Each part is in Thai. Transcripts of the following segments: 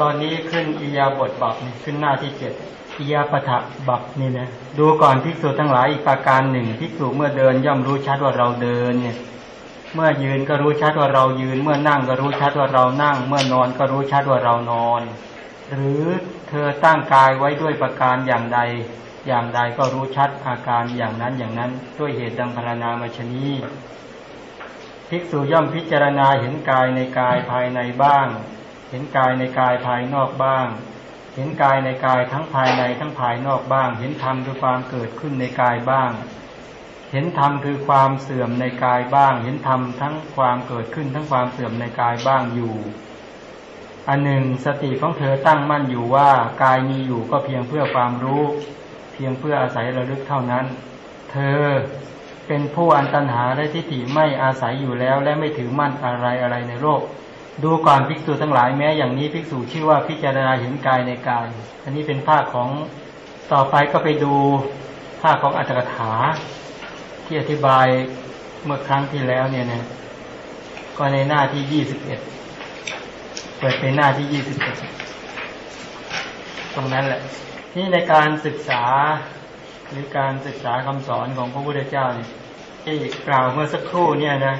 ตอนนี้ขึ้นอียาบทบักนี่ขึ้นหน้าที่เจ็ดอียาปะทะบักนี่นะดูก่อนภิกษุทั้งหลายอีกประการหนึ่งภิกษุเมื่อเดินย่อมรู้ชัดว่าเราเดินเนี่ย เมื่อยืนก็รู้ชัดว่าเรายืน เมื่อนั่งก็รู้ชัดว่าเรานั่ง เมื่อนอนก็รู้ชัดว่าเรานอน หรือเธอตั้งกายไว้ด้วยประการอย่างใด อย่างใดก็รู้ชัดอาการอย่างนั้นอย่างนั้นด้วยเหตุดังพรรณนามาชนีภิกษุย่อมพิจารณาเห็นกายในกายภายในบ้าง เห็นกายในกายภายนอกบ้าง เห็นกายในกายทั้งภายในทั้งภายนอกบ้าง เห็นธรรมคือความเกิดขึ้นในกายบ้าง เห็นธรรมคือความเสื่อมในกายบ้าง เห็นธรรมทั้งความเกิดขึ้นทั้งความเสื่อมในกายบ้างอยู่อันหนึ่งสติของเธอตั้งมั่นอยู่ว่ากายมีอยู่ก็เพียงเพื่อความรู้ เพียงเพื่ออาศัยระลึกเท่านั้น เธอเป็นผู้อันตันหาและทิฏฐิไม่อาศัยอยู่แล้ว และไม่ถือมั่นอะไรอะไรในโลก ดูก่อนภิกษุทั้งหลายแม้อย่างนี้ภิกษุชื่อว่าพิจารณาเห็นกายในกาย อันนี้เป็นภาคของต่อไปก็ไปดูภาคของอัตถกถา ที่อธิบายเมื่อครั้งที่แล้วเนี่ยนะก็ในหน้าที่ยี่สิบเอ็ดเปิดเป็นหน้าที่ยี่สิบเอ็ดตรงนั้นแหละที่ในการศึกษาหรือการศึกษาคำสอนของพระพุทธเจ้าเนี่ยที่กล่าวเมื่อสักครู่เนี่ยนะ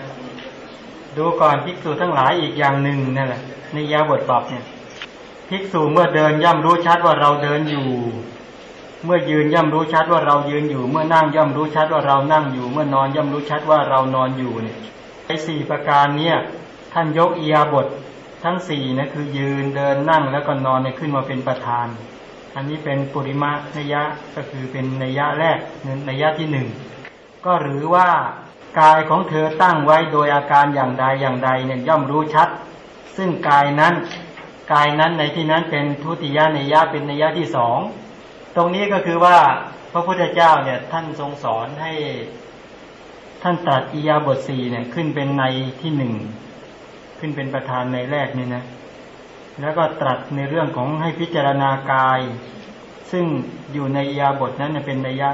ดูก่อนภิกษุทั้งหลายอีกอย่างหนึ่งนั่นแหละในยาบทบับเนี่ยภิกษุเมื่อเดินย่ำรู้ชัดว่าเราเดินอยู่ เมื่อยืนย่ำรู้ชัดว่าเรายืนอยู่ เมื่อนั่งย่ำรู้ชัดว่าเรานั่งอยู่ เมื่อนอนย่ำรู้ชัดว่าเรานอนอยู่เนี่ยไอ้สี่ประการเนี่ยท่านยกอียาบททั้งสี่นะคือยืนเดินนั่งแล้วก็นอนเนี่ยขึ้นมาเป็นประธาน อันนี้เป็นปุริมะนยะก็คือเป็นนยะแรกนยะที่หนึ่งก็หรือว่า กายของเธอตั้งไว้โดยอาการอย่างใดอย่างใดเนี่ยย่อมรู้ชัด ซึ่งกายนั้น กายนั้นในที่นั้นเป็นทุติยานยะเป็นนยะที่สองตรงนี้ก็คือว่าพระพุทธเจ้าเนี่ยท่านทรงสอนให้ท่านตรัสอียาบทสี่เนี่ยขึ้นเป็นในที่หนึ่งขึ้นเป็นประธานในแรกนี่นะ แล้วก็ตรัสในเรื่องของให้พิจารณากาย ซึ่งอยู่ในอียาบทนั้นเนเป็นนัยยะ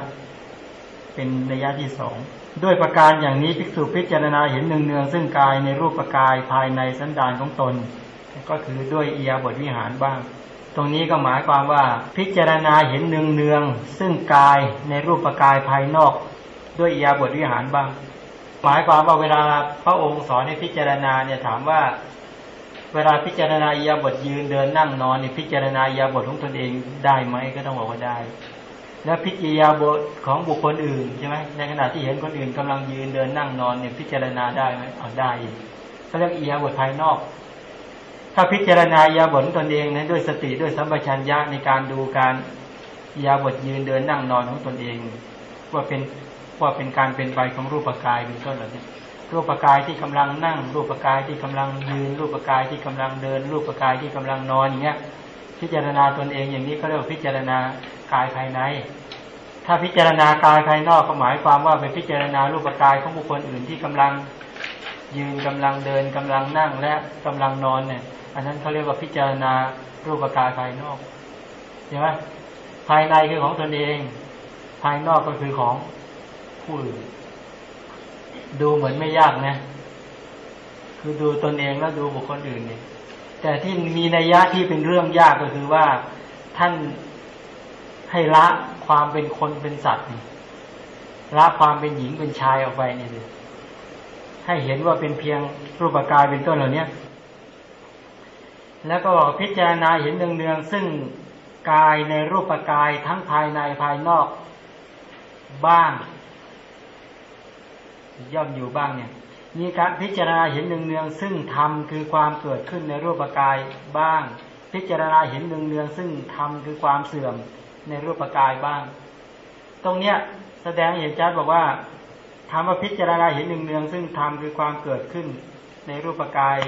เป็นนัยะที่สองด้วยประการอย่างนี้ภิกษุพิจารณาเห็นเนืองๆซึ่งกายในรูปกายภายในสันดานของตน ก็คือด้วยเอียบทวิหารบ้าง ตรงนี้ก็หมายความว่าพิจารณาเห็นเนืองๆซึ่งกายในรูปกายภายนอก ด้วยเอียบทวิหารบ้าง หมายความว่าเวลาพระองค์สอนให้พิจารณาเนี่ยถามว่า เวลาพิจารณาเอียบทยืนเดินนั่งนอนนี่พิจารณาเอียบทของตนเองได้ไหมก็ต้องบอกว่าได้ แล้วพิจารณาบทของบุคคลอื่นใช่ไหมในขณะที่เห็นคนอื่นกำลังยืนเดินนั่งนอนเนี่ยพิจารณาได้ไหมเอาได้เขาเรียกอียาบทภายนอก ถ้าพิจารณาอียาบทตนเองนด้วยสติด้วยสัมปชัญญะในการดูการอียาบทยืนเดินนั่งนอนของตนเอง ว่าเป็นว่าเป็นการเป็นไปของรูปกายเป็นต้นเหล่านี้รูปกายที่กำลังนั่ง รูปกายที่กำลังยืน รูปกายที่กำลังเดิน รูปกายที่กำลังนอนอย่างเงี้ย พิจารณาตนเองอย่างนี้เขาเรียกว่าพิจารณากายภายใน ถ้าพิจารณากายภายนอกก็หมายความว่าเป็นพิจารณารูปกายของบุคคลอื่นที่กำลังยืนกำลังเดินกำลังนั่งและกำลังนอนเนี่ย อันนั้นเขาเรียกว่าพิจารณารูปกายภายนอกใช่ไหมภายในคือของตนเอง ภายนอกก็คือของผู้อื่นดูเหมือนไม่ยากนะ คือดูตนเองแล้วดูบุคคลอื่นเนี่ย แต่ที่มีนัยยะที่เป็นเรื่องยากก็คือว่าท่านให้ละความเป็นคนเป็นสัตว์ละความเป็นหญิงเป็นชายออกไปนี่เลยให้เห็นว่าเป็นเพียงรูปกายเป็นต้นเหล่านี้แล้วก็บอกพิจารณาเห็นเนืองๆซึ่งกายในรูปกายทั้งภายในภายนอกบ้าง ย่อมอยู่บ้างเนี่ย มีการพิจารณาเห็นเนืองๆซึ่งธรรมคือความเกิดขึ้นในรูปกายบ้าง พิจารณาเห็นเนืองๆซึ่งธรรมคือความเสื่อมในรูปกายบ้าง ตรงเนี้ยแสดงเห็นชัดบอกว่าธรรมพิจารณาเห็นเนืองๆซึ่งธรรมคือความเกิดขึ้นในรูปกาย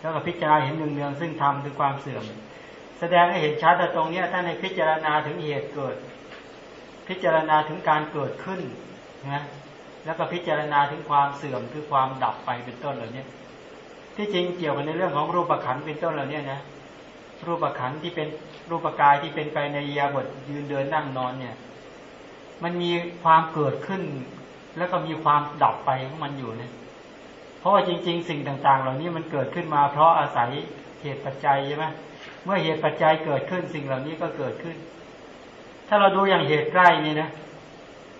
แล้วก็พิจารณาเห็นเนืองๆซึ่งธรรมคือความเสื่อม แสดงให้เห็นชัดแต่ตรงเนี้ยท่านในพิจารณาถึงเหตุเกิด พิจารณาถึงการเกิดขึ้นนะ แล้วก็พิจารณาถึงความเสื่อมคือความดับไปเป็นต้นเหล่านี้ที่จริงเกี่ยวกันในเรื่องของรูปขันเป็นต้นเหล่านี้นะรูปขันที่เป็นรูปกายที่เป็นไปในยาบทยืนเดินนั่งนอนเนี่ย มันมีความเกิดขึ้น แล้วก็มีความดับไปของมันอยู่เนี่ยเพราะว่าจริง ๆ สิ่งต่าง ๆ เหล่านี้มันเกิดขึ้นมา เพราะอาศัยเหตุปัจจัยใช่ไหมเมื่อเหตุปัจจัยเกิดขึ้นสิ่งเหล่านี้ก็เกิดขึ้น ถ้าเราดูอย่างเหตุใกล้นี่นะ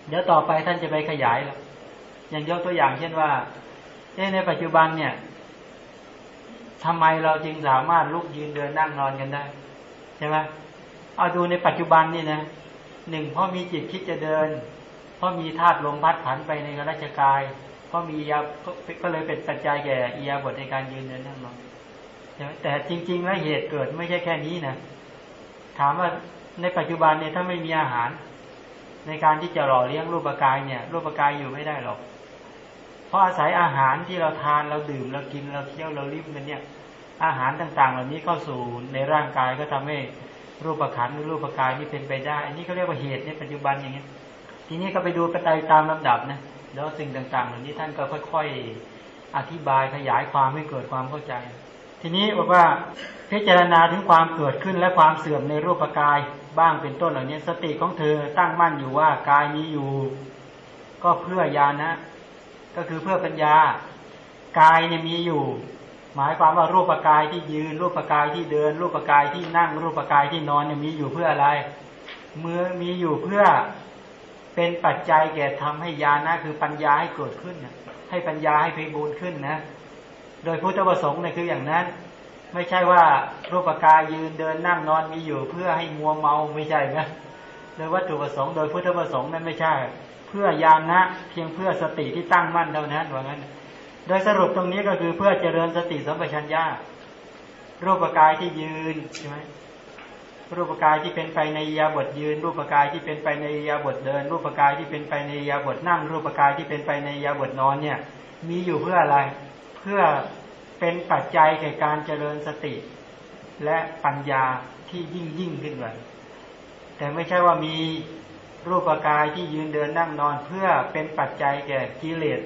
เดี๋ยวต่อไปท่านจะไปขยายแล้ว อย่างยกตัวอย่างเช่นว่าในปัจจุบันเนี่ยทำไมเราจึงสามารถลุกยืนเดินนั่งนอนกันได้ใช่ไหมเอาดูในปัจจุบันนี่นะหนึ่งเพราะมีจิตคิดจะเดิน เพราะมีธาตุลมพัดผันไปในราชกาย เพราะมียาก็เลยเป็นปัจจัยแก่อียบทในการยืนเดินนั่งนอนใช่ไหมแต่จริง ๆ แล้วเหตุเกิดไม่ใช่แค่นี้นะถามว่าในปัจจุบันเนี่ยถ้าไม่มีอาหาร ในการที่จะหล่อเลี้ยงรูปกายเนี่ย รูปกายอยู่ไม่ได้หรอก ราะอาศัยอาหารที่เราทานเราดื่มเรากินเราเคี้ยวเราลิ้มกันเนี่ย อาหารต่างๆ เหล่านี้เข้าสู่ในร่างกายก็ทำให้รูปขันหรือรูปกายนี่เป็นไปได้อันนี้เขาเรียกว่าเหตุในปัจจุบันอย่างนี้ทีนี้ก็ไปดูกระไตตามลำดับนะแล้วสิ่งต่างๆ เหล่านี้ท่านก็ค่อยๆอธิบายขยายความให้เกิดความเข้าใจ ทีนี้บอกว่าพิจารณาถึงความเกิดขึ้นและความเสื่อมในรูปกายบ้างเป็นต้นเหล่านี้สติของเธอตั้งมั่นอยู่ว่ากายนี้อยู่ ก็เพื่อญานะ ก็คือเพื่อปัญญากายเนี่ยมีอยู่ หมายความว่ารูปกายที่ยืน รูปกายที่เดิน รูปกายที่นั่ง รูปกายที่นอนเนี่ยมีอยู่เพื่ออะไรเมื่อมีอยู่เพื่อเป็นปัจจัยแก่ทำให้ญาณนะคือปัญญาให้เกิดขึ้นให้ปัญญาให้พิบูรขึ้นนะ โดยพุทธประสงค์เนี่ยคืออย่างนั้น ไม่ใช่ว่ารูปกายยืนเดินนั่งนอนมีอยู่เพื่อให้มัวเมาไม่ใช่นะโดยวัตถุประสงค์โดยพุทธประสงค์นั้นไม่ใช่ เพื่อญาณนะเพียงเพื่อสติที่ตั้งมั่นเท่านั้นว่างั้น โดยสรุปตรงนี้ก็คือเพื่อเจริญสติสัมปชัญญะรูปกายที่ยืนใช่ไหมรูปกายที่เป็นไปในยาบทยืน รูปกายที่เป็นไปในยาบทเดิน รูปกายที่เป็นไปในยาบทนั่ง รูปกายที่เป็นไปในยาบทนอนเนี่ย มีอยู่เพื่ออะไร เพื่อเป็นปัจจัยแก่การเจริญสติ และปัญญาที่ยิ่งยิ่งขึ้นไปแต่ไม่ใช่ว่ามี รูปกายที่ยืนเดินนั่งนอนเพื่อเป็นปัจจัยแก่กิเลส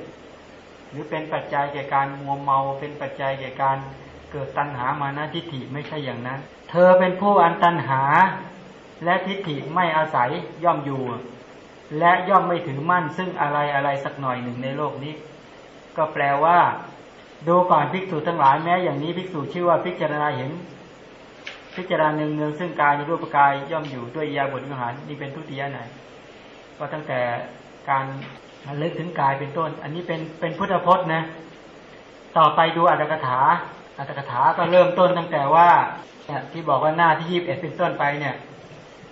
หรือเป็นปัจจัยแก่การมัวเมา เป็นปัจจัยแก่การเกิดตัณหามานะทิฏฐิไม่ใช่อย่างนั้น เธอเป็นผู้อันตัณหา และทิฏฐิไม่อาศัยย่อมอยู่ และย่อมไม่ถือมั่น ซึ่งอะไรอะไรสักหน่อยหนึ่งในโลกนี้ ก็แปลว่า ดูก่อนภิกษุทั้งหลายแม้อย่างนี้ภิกษุชื่อว่าพิจารณาเห็น พิจารณาเนืองเนืองซึ่งกายในรูปกายย่อมอยู่ด้วยยาบทวิหารนี่เป็นทุติยะไหน ก็ตั้งแต่การเลึกถึงกายเป็นต้น อันนี้เป็นเป็นพุทธพจน์นะ ต่อไปดูอัตถกถาอัตถกถาก็เริ่มต้นตั้งแต่ว่าเนี่ยที่บอกว่าหน้าที่ยีบเอ็ดเป็นต้นไปเนี่ย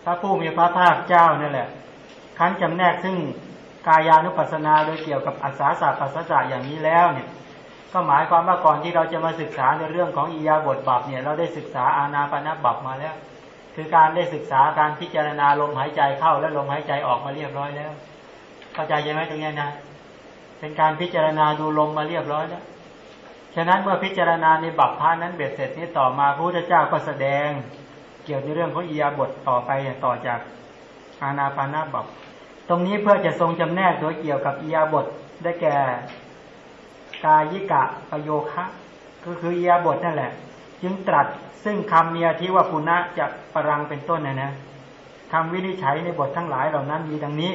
พระผู้มีพระภาคเจ้านั่นแหละคั้นจำแนกซึ่งกายานุปัสสนาโดยเกี่ยวกับอัศาสาปัสสะอย่างนี้แล้วเนี่ย ก็หมายความว่าก่อนที่เราจะมาศึกษาในเรื่องของอียาบทบับเนี่ย เราได้ศึกษาอาณาปณะบับมาแล้ว คือการได้ศึกษาการพิจารณาลมหายใจเข้าและลมหายใจออกมาเรียบร้อยแล้ว เข้าใจใช่ไหมตรงนี้นะเป็นการพิจารณาดูลมมาเรียบร้อยแล้วฉะนั้นเมื่อพิจารณาในบัพพานั้นเบ็ดเสร็จนี้ต่อมาพระพุทธเจ้าก็แสดง เกี่ยวในเรื่องของอียาบทต่อไปต่อจากอาณาปานาบัพตรงนี้เพื่อจะทรงจำแนกโดยเกี่ยวกับอียาบทได้แก่กายิกะประโยคะ ก็คืออียาบทนั่นแหละ จึงตรัส ซึ่งคำเมียที่ว่าปุณะจะปรังเป็นต้นนะนะคำวินิจฉัยในบททั้งหลายเหล่านั้นมีดังนี้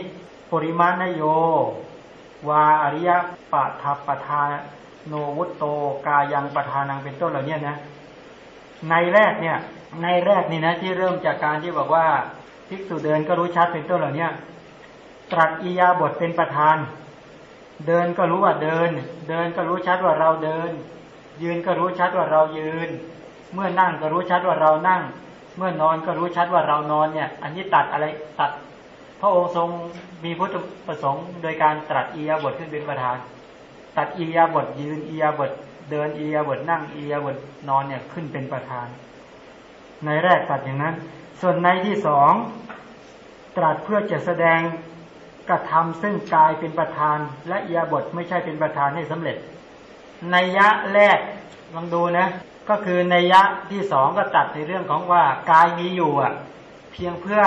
ปริมาณโย วาอริยปะทัปทาโนวุตโต กายังปะทานังเป็นต้นเหล่านี้นะในแรกเนี่ย ในแรกนี่นะที่เริ่มจากการที่บอกว่าภิกษุเดินก็รู้ชัดเป็นต้นเหล่านี้ตรัสอียาบทเป็นประธาน เดินก็รู้ว่าเดิน เดินก็รู้ชัดว่าเราเดิน ยืนก็รู้ชัดว่าเรายืน เมื่อนั่งก็รู้ชัดว่าเรานั่ง เมื่อนอนก็รู้ชัดว่าเรานอนเนี่ย อันนี้ตัดอะไรตัด พระองค์ทรงมีพุทธประสงค์โดยการตรัสอียาบทขึ้นเป็นประธาน ตัดอียาบทยืนอียาบทเดินอียาบทนั่งอียาบทนอนเนี่ยขึ้นเป็นประธาน ในแรกตัดอย่างนั้น ส่วนในที่สองตรัสเพื่อจะแสดงกระทำซึ่งกายเป็นประธาน และอียาบทไม่ใช่เป็นประธานให้สำเร็จในยะแรกลองดูนะ ก็คือในยะที่สองก็ตัดในเรื่องของว่ากายมีอยู่อะ เพียงเพื่อ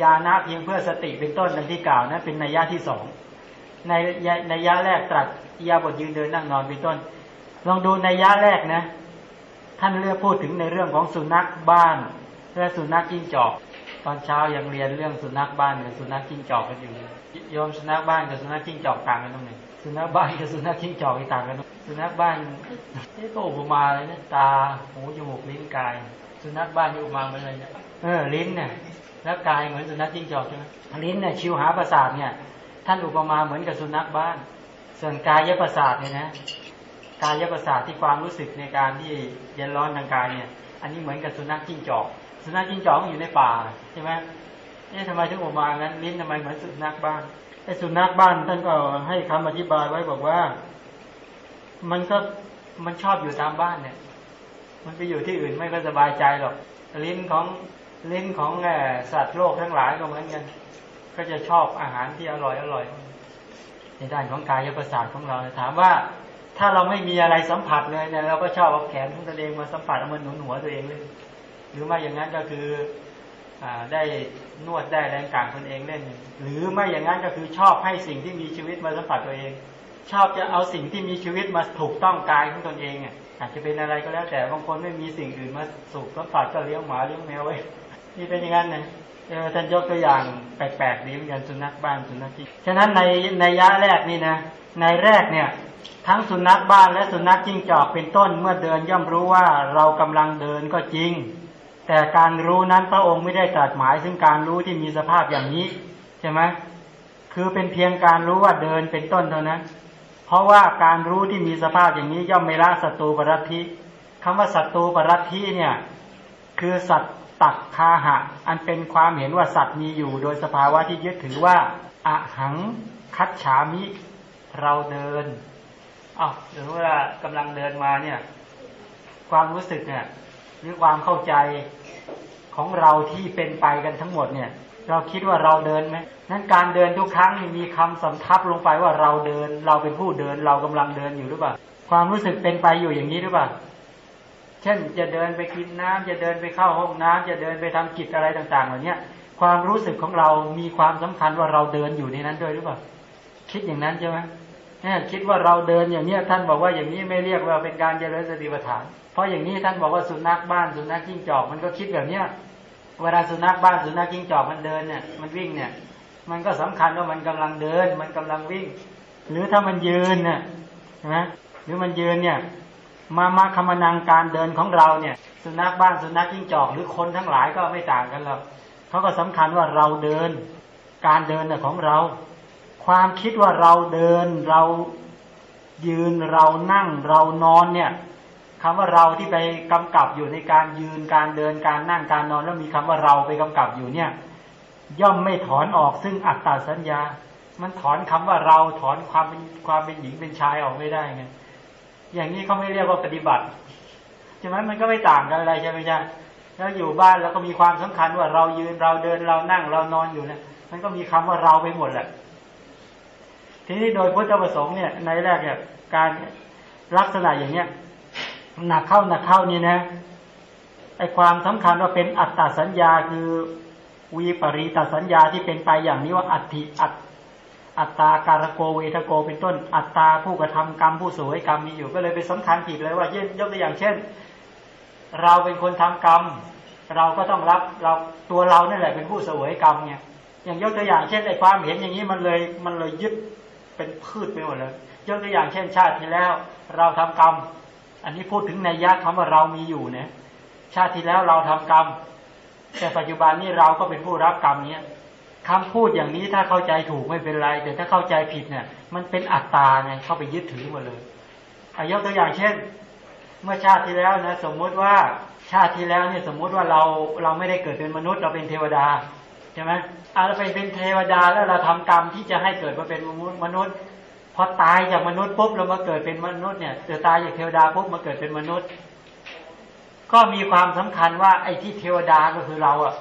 ญาณะเพียงเพื่อสติเป็นต้นดังที่กล่าวนะเป็นในยะที่สองในในยะแรกตรัสยาบทยืนเดินนั่งนอนเป็นต้น ลองดูในยะแรกนะ ท่านเลือกพูดถึงในเรื่องของสุนัขบ้านและสุนัขจิ้งจอก ตอนเช้ายังเรียนเรื่องสุนัขบ้านกับสุนัขจิ้งจอกกันอยู่โยมสุนัขบ้านกับสุนัขจิ้งจอกต่างกันตรงไหน สุนัขบ้านกับสุนัขจิ้งจอกต่างกันสุนัขบ้านนี่ก็อุปมาเลยนะตาหูจมูกลิ้นกาย สุนัขบ้านนี่อุปมาเหมือนอะไรเนี่ยเออลิ้นเนี่ยแล้วกายเหมือนสุนัขจิ้งจอกใช่ไหมลิ้นเนี่ยชิวหาประสาทเนี่ย ท่านอุปมาเหมือนกับสุนัขบ้าน ส่วนกายประสาทเนี่ยนะกายประสาทที่ความรู้สึกในการที่เย็นร้อนทางกายเนี่ย อันนี้เหมือนกับสุนัขจิ้งจอก สุนัขจิ้งจอกอยู่ในป่าใช่ไหมนี่ทำไมถึงอุมางั้นลิ้นทำไมเหมือนสุนัขบ้าน ไอ้สุนัขบ้านท่านก็ให้คำอธิบายไว้บอกว่า มันก็มันชอบอยู่ตามบ้านเนี่ย มันไปอยู่ที่อื่นไม่ก็สบายใจหรอก ลิ้นของลิ้นของแสัตว์โลกทั้งหลายก็เหมือนกัน ก็จะชอบอาหารที่อร่อยอร่อย ในด้านของกายประสาทของเราถามว่า ถ้าเราไม่มีอะไรสัมผัสเลยเนี่ยเราก็ชอบเอาแขนของตัวเองมาสัมผัสเอามันหนุนหัวตัวเองเลย หรือไม่อย่างนั้นก็คือ ได้นวดได้แรงกลางตนเองเล่น หรือไม่อย่างนั้นก็คือชอบให้สิ่งที่มีชีวิตมาสัมผัสตัวเอง ชอบจะเอาสิ่งที่มีชีวิตมาถูกต้องกายของตนเองอะอาจจะเป็นอะไรก็แล้วแต่บางคนไม่มีสิ่งอื่นมาสูบสัมผัสก็เลี้ยงหมาเลี้ยงแมวไว้นี่เป็นอย่างนั้นนะเออท่านยกตัวอย่างแปลกๆดีเหมือนกันสุนัขบ้านสุนัขที่ฉะนั้นในในยะแรกนี่นะในแรกเนี่ยทั้งสุนัขบ้านและสุนัขจิ้งจอกเป็นต้นเมื่อเดินย่อมรู้ว่าเรากำลังเดินก็จริง แต่การรู้นั้นพระองค์ไม่ได้ตรัสหมายซึ่งการรู้ที่มีสภาพอย่างนี้ใช่ไหมคือเป็นเพียงการรู้ว่าเดินเป็นต้นเท่านั้น เพราะว่าการรู้ที่มีสภาพอย่างนี้ย่อมไม่ละศัตรูปรัตทิคำว่าศัตรูปรัตทิเนี่ย คือสัตตัดคาหะ อันเป็นความเห็นว่าสัตว์มีอยู่ โดยสภาวะที่ยึดถือว่าอะหังคัดฉามิ เราเดินอ้าวหรือว่ากำลังเดินมาเนี่ย ความรู้สึกเนี่ย หรือความเข้าใจของเราที่เป็นไปกันทั้งหมดเนี่ย เราคิดว่าเราเดินไหมนั้นการเดินทุกครั้งมีคำสำทับลงไปว่าเราเดิน เราเป็นผู้เดินเรากำลังเดินอยู่หรือเปล่าความรู้สึกเป็นไปอยู่อย่างนี้หรือเปล่าเช่นจะเดินไปกินน้ำจะเดินไปเข้าห้องน้ำจะเดินไปทำกิจอะไรต่าง ๆ เหล่านี้ความรู้สึกของเรามีความสำคัญว่าเราเดินอยู่ในนั้นด้วยหรือเปล่าคิดอย่างนั้นใช่ไหม เนี่ยคิดว่าเราเดินอย่างเนี้ยท่านบอกว่าอย่างนี้ไม่เรียกว่าเป็นการเจริญสติปัฏฐาน เพราะอย่างนี้ท่านบอกว่าสุนัขบ้านสุนัขจิ้งจอก มันก็คิดแบบเนี้ยเวลาสุนัขบ้านสุนัขจิ้งจอกมันเดินเนี่ยมันวิ่งเนี่ย มันก็สำคัญว่ามันกำลังเดิน มันกำลังวิ่ง หรือถ้ามันยืนเนี่ยนะหรือมันยืนเนี่ยมามาคำนังการเดินของเราเนี่ย สุนัขบ้านสุนัขจิ้งจอก หรือคนทั้งหลายก็ไม่ต่างกันหรอกเขาก็สำคัญว่าเราเดิน การเดินเนี่ยของเรา ความคิดว่าเราเดินเรายืนเรานั่งเรานอนเนี่ยคำว่าเราที่ไปกำกับอยู่ในการยืนการเดินการนั่งการนอน แล้วมีคำว่าเราไปกำกับอยู่เนี่ย ย่อมไม่ถอนออกซึ่งอัตตาสัญญา มันถอนคำว่าเราถอนความเป็นความเป็นหญิงเป็นชายออกไม่ได้ไงอย่างนี้เขาไม่เรียกว่าปฏิบัติใช่ไหมมันก็ไม่ต่างกันอะไรใช่ไหมจ๊ะแล้วอยู่บ้านแล้วก็มีความสำคัญว่าเรายืนเราเดินเรานั่งเรานอนอยู่เนี่ยมันก็มีคำว่าเราไปหมดแหละ ทีนี้โดยพุทธประสงค์เนี่ยในแรกเนี่ยการลักษณะอย่างเนี้ยหนักเข้าหนักเข้านี่นะไอความสำคัญว่าเป็นอัตตาสัญญาคือวีปริตสัญญาที่เป็นไปอย่างนี้ว่าอัติอัตอัตตาการโกเวทโกเป็นต้น อัตตาผู้กระทำกรรมผู้สวยกรรมมีอยู่ก็เลยไปสำคัญผิดเลยว่าเช่นยกตัวอย่างเช่น เราเป็นคนทำกรรม เราก็ต้องรับเราตัวเรานี่แหละเป็นผู้สวยกรรมเนี่ยอย่างยกตัวอย่างเช่นไอ้ความเห็นอย่างนี้มันเลยมันเลยยึด เป็นพืชไปหมดเลยยกตัวอย่างเช่นชาติที่แล้ว เราทำกรรม อันนี้พูดถึงในยะคำว่าเรามีอยู่เนี่ยชาติที่แล้วเราทำกรรม แต่ปัจจุบันนี้เราก็เป็นผู้รับกรรมเนี้ยคำพูดอย่างนี้ถ้าเข้าใจถูกไม่เป็นไร แต่ถ้าเข้าใจผิดเนี่ย มันเป็นอัตตาไงเข้าไปยึดถือหมดเลยอายกตัวอย่างเช่น เมื่อชาติที่แล้วนะ สมมุติว่าชาติที่แล้วเนี่ยสมมุติว่าเราเราไม่ได้เกิดเป็นมนุษย์เราเป็นเทวดา ใช่ไหมอาเราไปเป็นเทวดาแล้วเราทำกรรมที่จะให้เกิดมาเป็นมนุษย์พอตายจากมนุษย์ปุ๊บเรามาเกิดเป็นมนุษย์เนี่ยเกิดตายจากเทวดาปุ๊บมาเกิดเป็นมนุษย์ ก็มีความสำคัญว่าไอ้ที่เทวดาก็คือเราอะ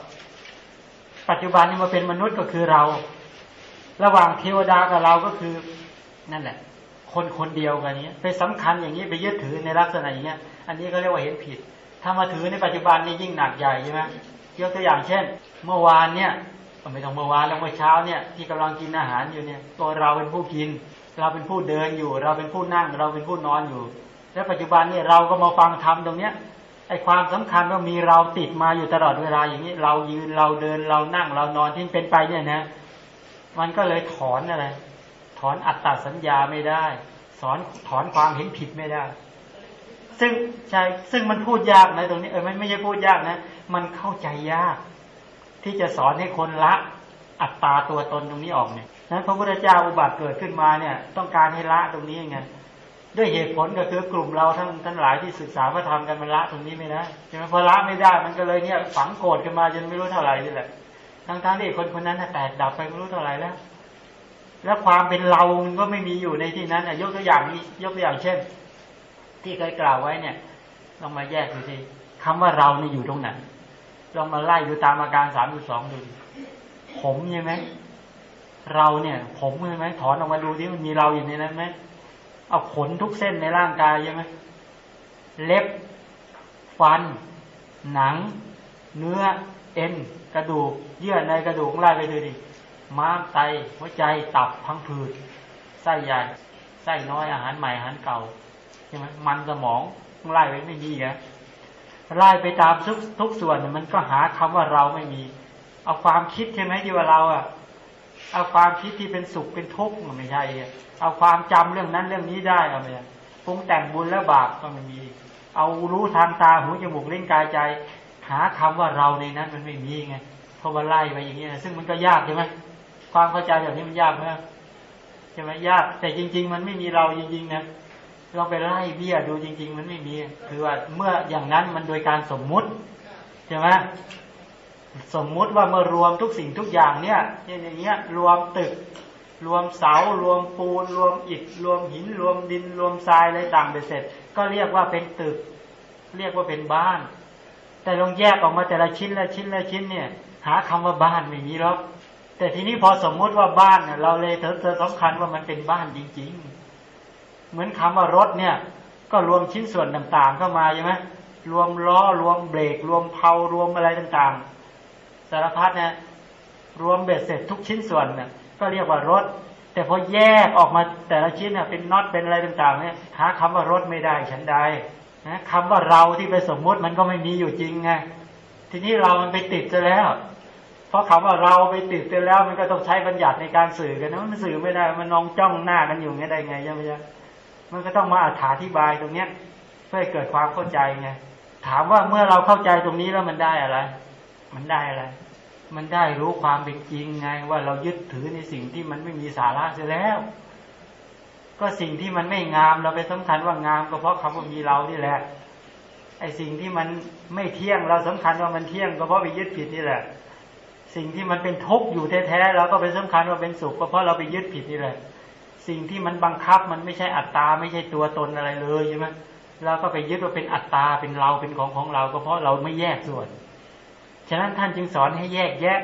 ปัจจุบันนี้มาเป็นมนุษย์ก็คือเรา ระหว่างเทวดากับเราก็คือนั่นแหละ คนคนเดียวกันนี้ไปสำคัญอย่างนี้ไปยึดถือในลักษณะอย่างเงี้ย อันนี้ก็เรียกว่าเห็นผิด ถ้ามาถือในปัจจุบันนี้ยิ่งหนักใหญ่ใช่ไหม ยกตัวอย่างเช่น เมื่อวานเนี่ยไม่ต้องเมื่อวานแล้วเมื่อเช้าเนี่ยที่กำลังกินอาหารอยู่เนี่ยตัวเราเป็นผู้กิน เราเป็นผู้เดินอยู่ เราเป็นผู้นั่ง เราเป็นผู้นอนอยู่ แล้วปัจจุบันเนี่ยเราก็มาฟังธรรมตรงเนี้ยไอความสำคัญว่ามีเราติดมาอยู่ตลอดเวลาอย่างนี้ เรายืนเราเดินเรานั่งเรานอนที่เป็นไปเนี่ยนะ มันก็เลยถอนอะไรถอนอัตตาสัญญาไม่ได้ สอนถอนความเห็นผิดไม่ได้ ซึ่งใช่ซึ่งมันพูดยากนะตรงนี้เออไม่ไม่ใช่พูดยากนะ มันเข้าใจยาก ที่จะสอนให้คนละอัตตาตัวตนตรงนี้ออกเนี่ยนั้นพระพุทธเจ้าอุบัติเกิดขึ้นมาเนี่ย ต้องการให้ละตรงนี้ไงด้วยเหตุผลก็คือกลุ่มเราทั้งทั้งหลายที่ศึกษาพระธรรมกันมันละตรงนี้ไม่ได้ใช่ไหมพอละไม่ได้มันก็เลยเนี่ยฝังโกรธกันมาจนไม่รู้เท่าไหร่นี่แหละทั้งทั้งที่คนคนนั้นแตกดับไปไม่รู้เท่าไหร่แล้ว แล้วความเป็นเรามันก็ไม่มีอยู่ในที่นั้นยกตัวอย่างนี้ยกตัวอย่างเช่น ที่เคยกล่าวไว้เนี่ยลองมาแยกดูสิคำว่าเราเนี่ยอยู่ตรงไหนลองมาไล่ดูตามอาการสามดูสองดูผมใช่ไหมเราเนี่ย ผมใช่ไหมถอนออกมาดูที่มันมีเราอยู่ในนั้นไหมเอาขนทุกเส้นในร่างกายใช่ไหมเล็บ ฟัน หนัง เนื้อ เอ็น กระดูก เยื่อในกระดูกไล่ไปดูดิม้ามไตหัวใจตับพังผืดไส้ใหญ่ไส้น้อยอาหารใหม่อาหารเก่า ช่ไหมมันสมองไล่ไปไม่มีอะไล่ไปตามทุกทุกส่วนมันก็หาคำว่าเราไม่มี เอาความคิดใช่ไหมที่ว่าเราอะเอาความคิดที่เป็นสุขเป็นทุกข์มันไม่ใช่เอาความจำเรื่องนั้นเรื่องนี้ได้เอาไปปรุงแต่งบุญและบาปก็ไม่มี เอารู้ทางตาหูจมูกเล่นกายใจ หาคำว่าเราในนั้นมันไม่มีไงเพราะว่าไล่ไปอย่างนี้นะซึ่งมันก็ยากใช่ไหมความเข้าใจแบบนี้มันยากไหมใช่ไหมยาก แต่จริง ๆ มันไม่มีเราจริงๆนะ เราไปไล่เบี้ยดูจริง ๆ มันไม่มี คือว่าเมื่ออย่างนั้นมันโดยการสมมุติใช่ไหมสมมุติว่าเมื่อรวมทุกสิ่งทุกอย่างเนี่ยอย่างเงี้ยรวมตึก รวมเสารวมปูน รวมอิฐรวมหิน รวมดิน รวมทรายอะไรต่างไปเสร็จ ก็เรียกว่าเป็นตึก เรียกว่าเป็นบ้าน แต่ลองแยกออกมาแต่ละชิ้นละชิ้นละชิ้นเนี่ย หาคำว่าบ้านไม่มีหรอกแต่ทีนี้พอสมมุติว่าบ้านเราเลยเธอเธอสำคัญว่ามันเป็นบ้านจริง ๆ เหมือนคำว่ารถเนี่ย ก็รวมชิ้นส่วนต่างๆ เข้ามาใช่ไหมรวมล้อรวมเบรก รวมเพารวมอะไรต่างๆ สารพัดเนะรวมเบ็ดเสร็จทุกชิ้นส่วนเนี่ยก็เรียกว่ารถ แต่พอแยกออกมาแต่ละชิ้นเนี่ยเป็นน็อตเป็นอะไรต่างๆ เนี่ยหาคำว่ารถไม่ได้ฉันใดนะคำว่าเราที่ไปสมมุติมันก็ไม่มีอยู่จริงไงทีนี้เรามันไปติดซะแล้ว เพราะคำว่าเราไปติดไปแล้ว มันก็ต้องใช้บัญญัติในการสื่อกันนะมันสื่อไม่ได้มันนองจ้องหน้ากันอยู่ไงได้ไงใช่ไหมจ๊ะ มันก็ต้องมาอธิบายตรงเนี้ย เพื่อเกิดความเข้าใจไงถามว่าเมื่อเราเข้าใจตรงนี้แล้วมันได้อะไร มันได้อะไร มันได้รู้ความเป็นจริงไง ว่าเรายึดถือในสิ่งที่มันไม่มีสาระเสียแล้ว ก็สิ่งที่มันไม่งามเราไปสำคัญว่างามก็เพราะคำว่ามีเรานี่แหละ ไอ้สิ่งที่มันไม่เที่ยงเราสำคัญว่ามันเที่ยงก็เพราะไปยึดผิดนี่แหละ สิ่งที่มันเป็นทุกข์อยู่แท้ๆเราก็ไปสำคัญว่าเป็นสุขก็เพราะเราไปยึดผิดนี่แหละ สิ่งที่มันบังคับมันไม่ใช่อัตตาไม่ใช่ตัวตนอะไรเลยใช่ไหมเราก็ไปยึดว่าเป็นอัตตาเป็นเราเป็นของของเรา ก็เพราะเราไม่แยกส่วน ฉะนั้นท่านจึงสอนให้แยกแยะ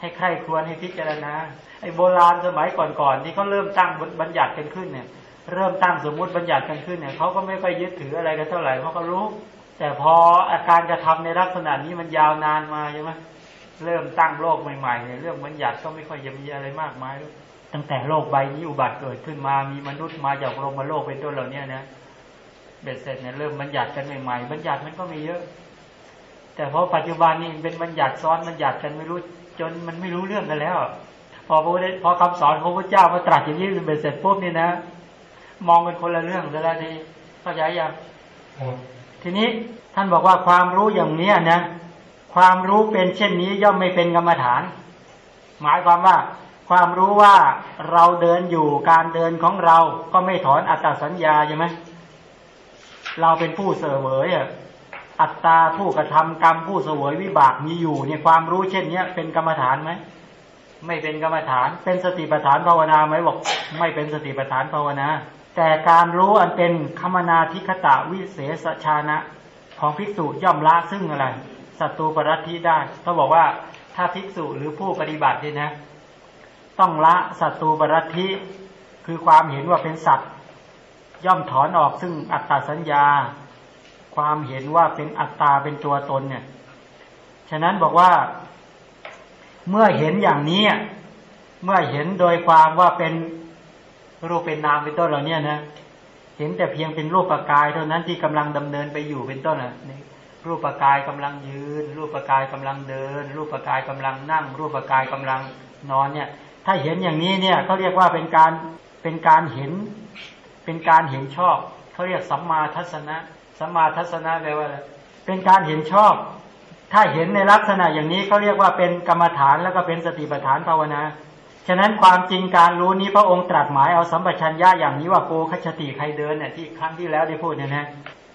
ให้ใครควรให้พิจารณาไอ้โบราณสมัยก่อนๆที่เขาเริ่มตั้งบัญญัติกันขึ้นเนี่ย เริ่มตั้งสมมุติบัญญัติกันขึ้นเนี่ยเขาก็ไม่ค่อยยึดถืออะไรกันเท่าไหร่เพราะเขารู้ แต่พออาการกระทำในลักษณะนี้มันยาวนานมาใช่ไหมเริ่มตั้งโลกใหม่ๆเนี่ยเรื่องบัญญัติก็ไม่ค่อยจะมีอะไรมากมาย ตั้งแต่โลกใบนี้อุบัติเกิดขึ้นมา มีมนุษย์มาจากโลกมาโลกเป็นต้นเหล่านี้นะเบ็ดเสร็จเนี่ยเริ่มบัญญัติกันใหม่ๆบัญญัติมันก็มีเยอะ แต่พอปัจจุบันนี่เป็นบัญญัติซ้อนบัญญัติกันไม่รู้ จนมันไม่รู้เรื่องกันแล้ว พอพระพอคำสอนของพระเจ้ามาตรัสอย่างนี้เป็นเบ็ดเสร็จปุ๊บนี่นะ มองเป็นคนละเรื่องแล้วนี่เข้าใจยังทีนี้ท่านบอกว่าความรู้อย่างเนี้ยนะ ความรู้เป็นเช่นนี้ย่อมไม่เป็นกรรมฐาน หมายความว่า ความรู้ว่าเราเดินอยู่การเดินของเราก็ไม่ถอนอัตตาสัญญาใช่ไหมเราเป็นผู้เสวยอัตตาผู้กระทำกรรมผู้เสวยวิบากมีอยู่เนี่ยความรู้เช่นเนี้ยเป็นกรรมฐานไหมไม่เป็นกรรมฐาน เป็นสติปัฏฐานภาวนาไหมบอก ไม่เป็นสติปัฏฐานภาวนา แต่การรู้อันเป็นคมนาทิคตะวิเศษชานะ ของภิกษุย่อมละซึ่งอะไรศัตรูปรัติได้เขาบอกว่าถ้าภิกษุหรือผู้ปฏิบัติเนี่ยนะ ต้องละศัตรูปรัติคือความเห็นว่าเป็นสัตว์ ย่อมถอนออกซึ่งอัตตาสัญญา ความเห็นว่าเป็นอัตตาเป็นตัวตนเนี่ย ฉะนั้นบอกว่า เมื่อเห็นอย่างนี้เมื่อเห็นโดยความว่าเป็นรูปเป็นนามเป็นต้นเหล่านี้นะเห็นแต่เพียงเป็นรูปปกายเท่านั้นที่กำลังดำเนินไปอยู่เป็นต้นอะรูปกายกำลังยืน รูปกายกำลังเดิน รูปกายกำลังนั่ง รูปกายกำลังนอนเนี่ย ถ้าเห็นอย่างนี้เนี่ยเขาเรียกว่าเป็นการเป็นการเห็น เป็นการเห็นชอบเขาเรียกสัมมาทัศนะสัมมาทัศนะแปลว่าอะไรเป็นการเห็นชอบ ถ้าเห็นในลักษณะอย่างนี้เขาเรียกว่าเป็นกรรมฐานแล้วก็เป็นสติปัฏฐานภาวนาฉะนั้นความจริงการรู้นี้พระองค์ตรัสหมายเอาสัมปชัญญะอย่างนี้ว่าโกคชติใครเดินเนี่ยที่ครั้งที่แล้วได้พูดเนี่ยนะ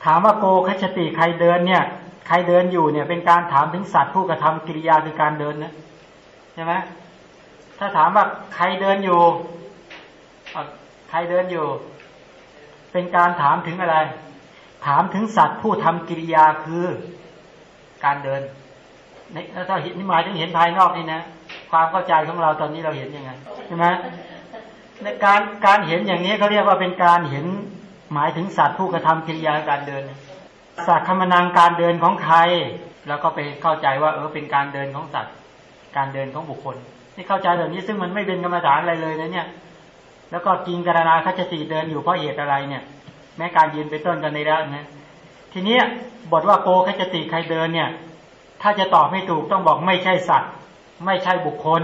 ถามว่าโกคชติใครเดินเนี่ยใครเดินอยู่เนี่ยเป็นการถามถึงสัตว์ผู้กระทำกิริยาคือการเดินนะใช่ไหม ถ้าถามว่าใครเดินอยู่ใครเดินอยู่ เป็นการถามถึงอะไร ถามถึงสัตว์ผู้ทำกิริยาคือการเดินนี่ถ้าเห็นนี่หมายถึงเห็นภายนอกนี่นะ ความเข้าใจของเราตอนนี้เราเห็นยังไงใช่ไหมในการการเห็นอย่างนี้เขาเรียกว่าเป็นการเห็นหมายถึงสัตว์ผู้กระทำกิริยาการเดินสัตว์คมนางการเดินของใคร แล้วก็ไปเข้าใจว่า เออเป็นการเดินของสัตว์ การเดินของบุคคล นี่เข้าใจแบบนี้ซึ่งมันไม่เป็นกรรมฐานอะไรเลยนะเนี่ย แล้วก็กิงกรณาคัจติเดินอยู่เพราะเหตุอะไรเนี่ย แม้การยืนไปต้นกันในแล้วนะทีนี้บทว่าโกคัจติใครเดินเนี่ย ถ้าจะตอบให้ถูกต้องบอกไม่ใช่สัตว์ ไม่ใช่บุคคล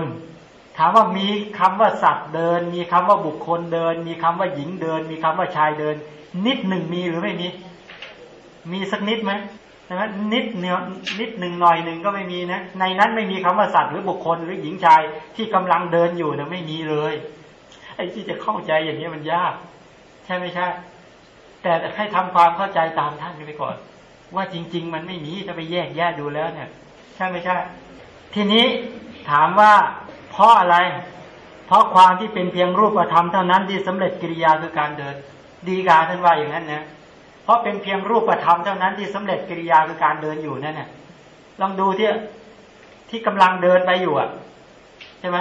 ถามว่ามีคำว่าสัตว์เดิน มีคำว่าบุคคลเดิน มีคำว่าหญิงเดิน มีคำว่าชายเดิน นิดหนึ่งมีหรือไม่มี มีสักนิดไหม นะนิดเนื้อนิดหนึ่งหน่อยหนึ่งก็ไม่มีนะ ในนั้นไม่มีคำว่าสัตว์หรือบุคคลหรือหญิงชายที่กำลังเดินอยู่นะไม่มีเลย ไอ้ที่จะเข้าใจอย่างนี้มันยาก ใช่ไม่ใช่ แต่ให้ทำความเข้าใจตามท่านไปก่อน ว่าจริง ๆ มันไม่มีจะไปแยกแยะดูแล้วเนี่ย ใช่ไม่ใช่ ทีนี้ถามว่าเพราะอะไร เพราะความที่เป็นเพียงรูปธรรมเท่านั้นที่สำเร็จกิริยาคือการเดิน ดีกาท่านว่าอย่างนั้นนะ ราะเป็นเพียงรูปธรรมเท่านั้นที่สำเร็จกิริยาคือการเดินอยู่นั่นน่ะลองดูที่ที่กำลังเดินไปอยู่อะใช่ไหม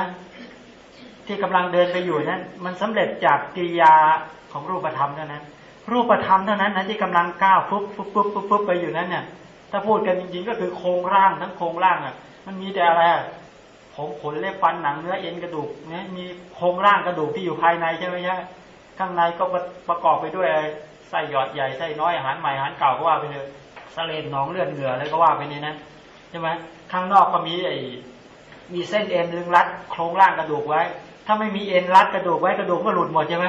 ที่กำลังเดินไปอยู่นั้น มันสำเร็จจากกิริยาของรูปธรรมเท่านั้น รูปธรรมเท่านั้นนะที่กำลังก้าวปุ๊บปุ๊บปุ๊บปุ๊บปุ๊บไปอยู่นั้นเนี่ย ถ้าพูดกันจริงๆก็คือโครงร่างทั้งโครงร่างอะ มันมีแต่อะไรผมขนเล็บฟันหนังเนื้อเอ็นกระดูกเนี่ยมีโครงร่างกระดูกที่อยู่ภายในใช่ไหมใช่ข้างในก็ประกอบไปด้วย ไส้หยอดใหญ่ไส้น้อยอาหารใหม่อาหารเก่าก็ว่าไปเลยสเลนหนองเลือดเหงื่ออะไรก็ว่าไปนี่นะใช่ไหมข้างนอกก็มีไอ้มีเส้นเอ็นดึงรัดโครงร่างกระดูกไว้ ถ้าไม่มีเอ็นรัดกระดูกไว้กระดูกก็หลุดหมดใช่ไหม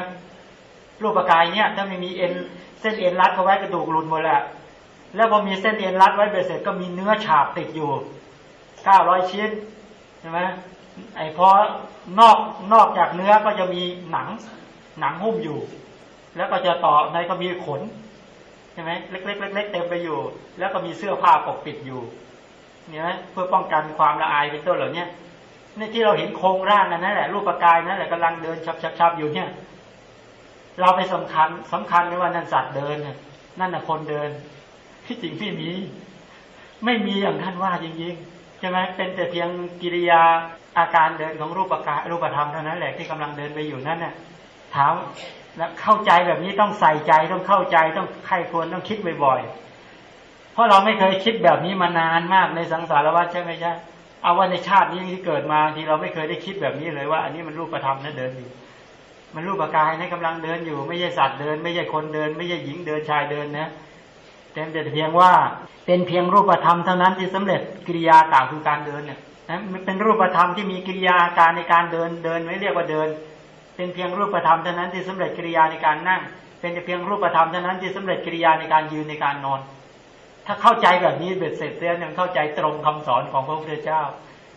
รูปกายเนี่ยถ้าไม่มีเอ็นเส้นเอ็นรัดเขาไว้กระดูกหลุดหมดแหละแล้วพอมีเส้นเอ็นรัดไว้เบสเสร็จก็มีเนื้อฉาบติดอยู่เก้าร้อยชิ้นใช่ไหมไอ้พอนอกนอกจากเนื้อก็จะมีหนังหนังหุ้มอยู่ แล้วก็จะต่อในก็มีขนใช่ไหมเล็กๆเล็กๆเต็มไปอยู่ แล้วก็มีเสื้อผ้าปกปิดอยู่เนี่ยเพื่อป้องกันความละอายเป็นต้นเหล่านี้นี่ที่เราเห็นโครงร่างนั่นแหละรูปกายนั่นแหละกำลังเดินชับๆอยู่เนี่ย เราไปสำคัญสำคัญว่านั่นสัตว์เดินนั่นน่ะคนเดิน ที่จริงไม่มี ไม่มีอย่างท่านว่าจริงๆใช่ไหมเป็นแต่เพียงกิริยาอาการเดินของรูปกายรูปธรรมเท่านั้นแหละที่กำลังเดินไปอยู่นั่นน่ะถาม แล้วเข้าใจแบบนี้ต้องใส่ใจต้องเข้าใจต้องใครควรต้องคิดบ่อยๆ เพราะเราไม่เคยคิดแบบนี้มานานมากในสังสารวัฏใช่ไหมใช่เอาว่าในชาตินี้ที่เกิดมาที่เราไม่เคยได้คิดแบบนี้เลยว่า อันนี้มันรูปธรรมนะเดินอยู่ มันรูปกายนะกำลังเดินอยู่ ไม่ใช่สัตว์เดิน ไม่ใช่คนเดิน ไม่ใช่หญิงเดินชายเดินนะแต่แต่เพียงว่าเป็นเพียงรูปธรรมเท่านั้นที่สำเร็จกิริยากล่าวคือการเดินเนี่ยนะมันเป็นรูปธรรมที่มีกิริยาการในการเดินเดินไม่เรียกว่าเดิน เป็นเพียงรูปธรรมเท่านั้นที่สำเร็จกิริยาในการนั่ง เป็นเพียงรูปธรรมเท่านั้นที่สำเร็จกิริยาในการยืนในการนอน ถ้าเข้าใจแบบนี้เบ็ดเสร็จแล้วยังเข้าใจตรงคำสอนของพระพุทธเจ้า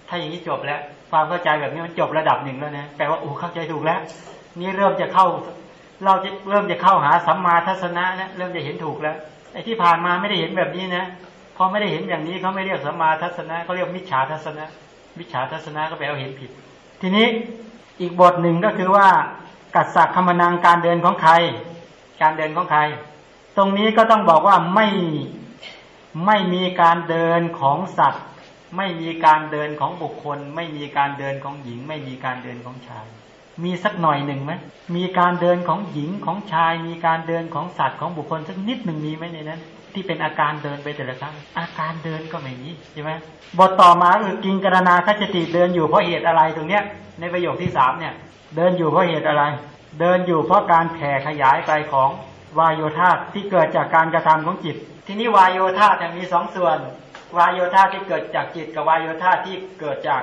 ถ้าอย่างนี้จบแล้ว ความเข้าใจแบบนี้มันจบระดับหนึ่งแล้วนะแปลว่าโอ้เข้าใจถูกแล้ว นี่เริ่มจะเข้า เราจะเริ่มจะเข้าหาสัมมาทัศนะนะเริ่มจะเห็นถูกแล้วไอ้ที่ผ่านมาไม่ได้เห็นแบบนี้นะพอไม่ได้เห็นอย่างนี้เขาไม่เรียกสัมมาทัศนะเขาเรียกมิจฉาทัศนะมิจฉาทัศนะก็แปลว่าเห็นผิด ทีนี้ อีกบทหนึ่งก็คือว่า กัดสักคำนังการเดินของใคร การเดินของใคร ตรงนี้ก็ต้องบอกว่าไม่ไม่มีการเดินของสัตว์ ไม่มีการเดินของบุคคล ไม่มีการเดินของหญิง ไม่มีการเดินของชาย มีสักหน่อยหนึ่งไหมมีการเดินของหญิงของชาย มีการเดินของสัตว์ของบุคคลสักนิดหนึ่งมีไหมในนั้น ที่เป็นอาการเดินไปแต่ละครั้งอาการเดินก็ไม่มีใช่ไหมบทต่อมาคือกิงกรณาคัจติเดินอยู่เพราะเหตุอะไรตรงเนี้ย ในประโยคที่สามเนี่ย เดินอยู่เพราะเหตุอะไร เดินอยู่เพราะการแผ่ขยายไปของวายโยธาที่เกิดจากการกระทำของจิต ทีนี้วายโยธาจะมีสองส่วน วายโยธาที่เกิดจากจิตกับวายโยธาที่เกิดจาก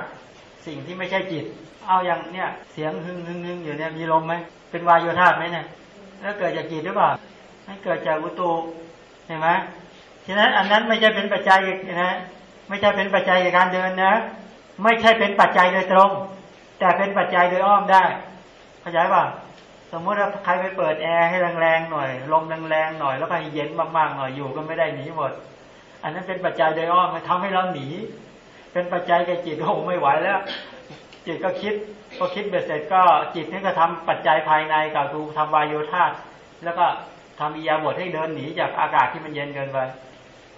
สิ่งที่ไม่ใช่จิต เอาอย่างเนี้ยเสียงหึ่งหึงหึงอยู่เนี่ยมีลมไหมเป็นวายโยธาไหมเนี่ยแล้วเกิดจากจิตหรือเปล่าไม่เกิดจากอุตู ช่ไหมฉะนั้นอันนั้นไม่ใช่เป็นปัจจัยนะไม่ใช่เป็นปัจจัยในการเดินนะ ไม่ใช่เป็นปัจจัยโดยตรง แต่เป็นปัจจัยโดยอ้อมได้เข้าใจป่ะสมมติว่าใครไปเปิดแอร์ให้แรงๆหน่อยลมแรงๆหน่อยแล้วก็เย็นมากๆหน่อยอยู่ก็ไม่ได้หนีหมด อันนั้นเป็นปัจจัยโดยอ้อมมันทำให้เราหนี เป็นปัจจัยแก่จิตโอ้ไม่ไหวแล้ว จิตก็คิดพอคิดเบ็ดเสร็จก็จิตนี่ก็ทำปัจจัยภายในกับดูทำวายโยธาแล้วก็ ทำอิยาบทให้เดินหนีจากอากาศที่มันเย็นเกินไป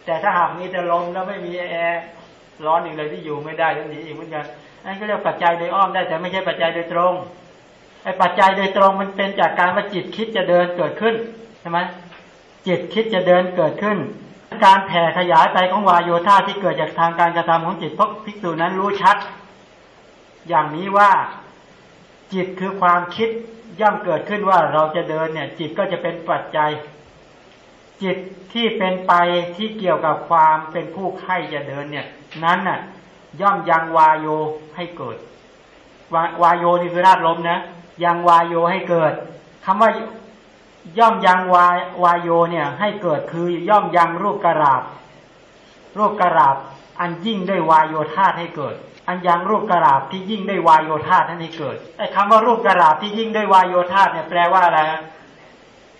แต่ถ้าหากมีแต่ลมแล้วไม่มีแอร์ร้อนอีกเลยที่อยู่ไม่ได้แล้วหนีอีกเหมือนกันนั่นก็เรียกปัจจัยโดยอ้อมได้แต่ไม่ใช่ปัจจัยโดยตรงไอ้ปัจจัยโดยตรงมันเป็นจากการว่าจิตคิดจะเดินเกิดขึ้นใช่ไหมจิตคิดจะเดินเกิดขึ้น การแผ่ขยายไปของวายโยธาที่เกิดจากทางการกระทำของจิตพราะภิกษุนั้นรู้ชัด อย่างนี้ว่า จิตคือความคิดย่อมเกิดขึ้นว่าเราจะเดินเนี่ย จิตก็จะเป็นปัจจัย จิตที่เป็นไปที่เกี่ยวกับความเป็นผู้ไข้จะเดินเนี่ย นั้นน่ะ ย่อมยังวายโยให้เกิดวาวายโยนี่คือราดลมนะยังวายโยให้เกิดคำว่าย่อมยังวายวายโยเนี่ย ให้เกิดคือย่อมยังรูปกระราบรูปกระราบอันยิ่งด้วยวายโยธาให้เกิด อันยังรูปกระราบที่ยิ่งได้วายโยธานั้นให้เกิดไอ้คำว่ารูปกระราบที่ยิ่งได้วายโยธาเนี่ยแปลว่าอะไร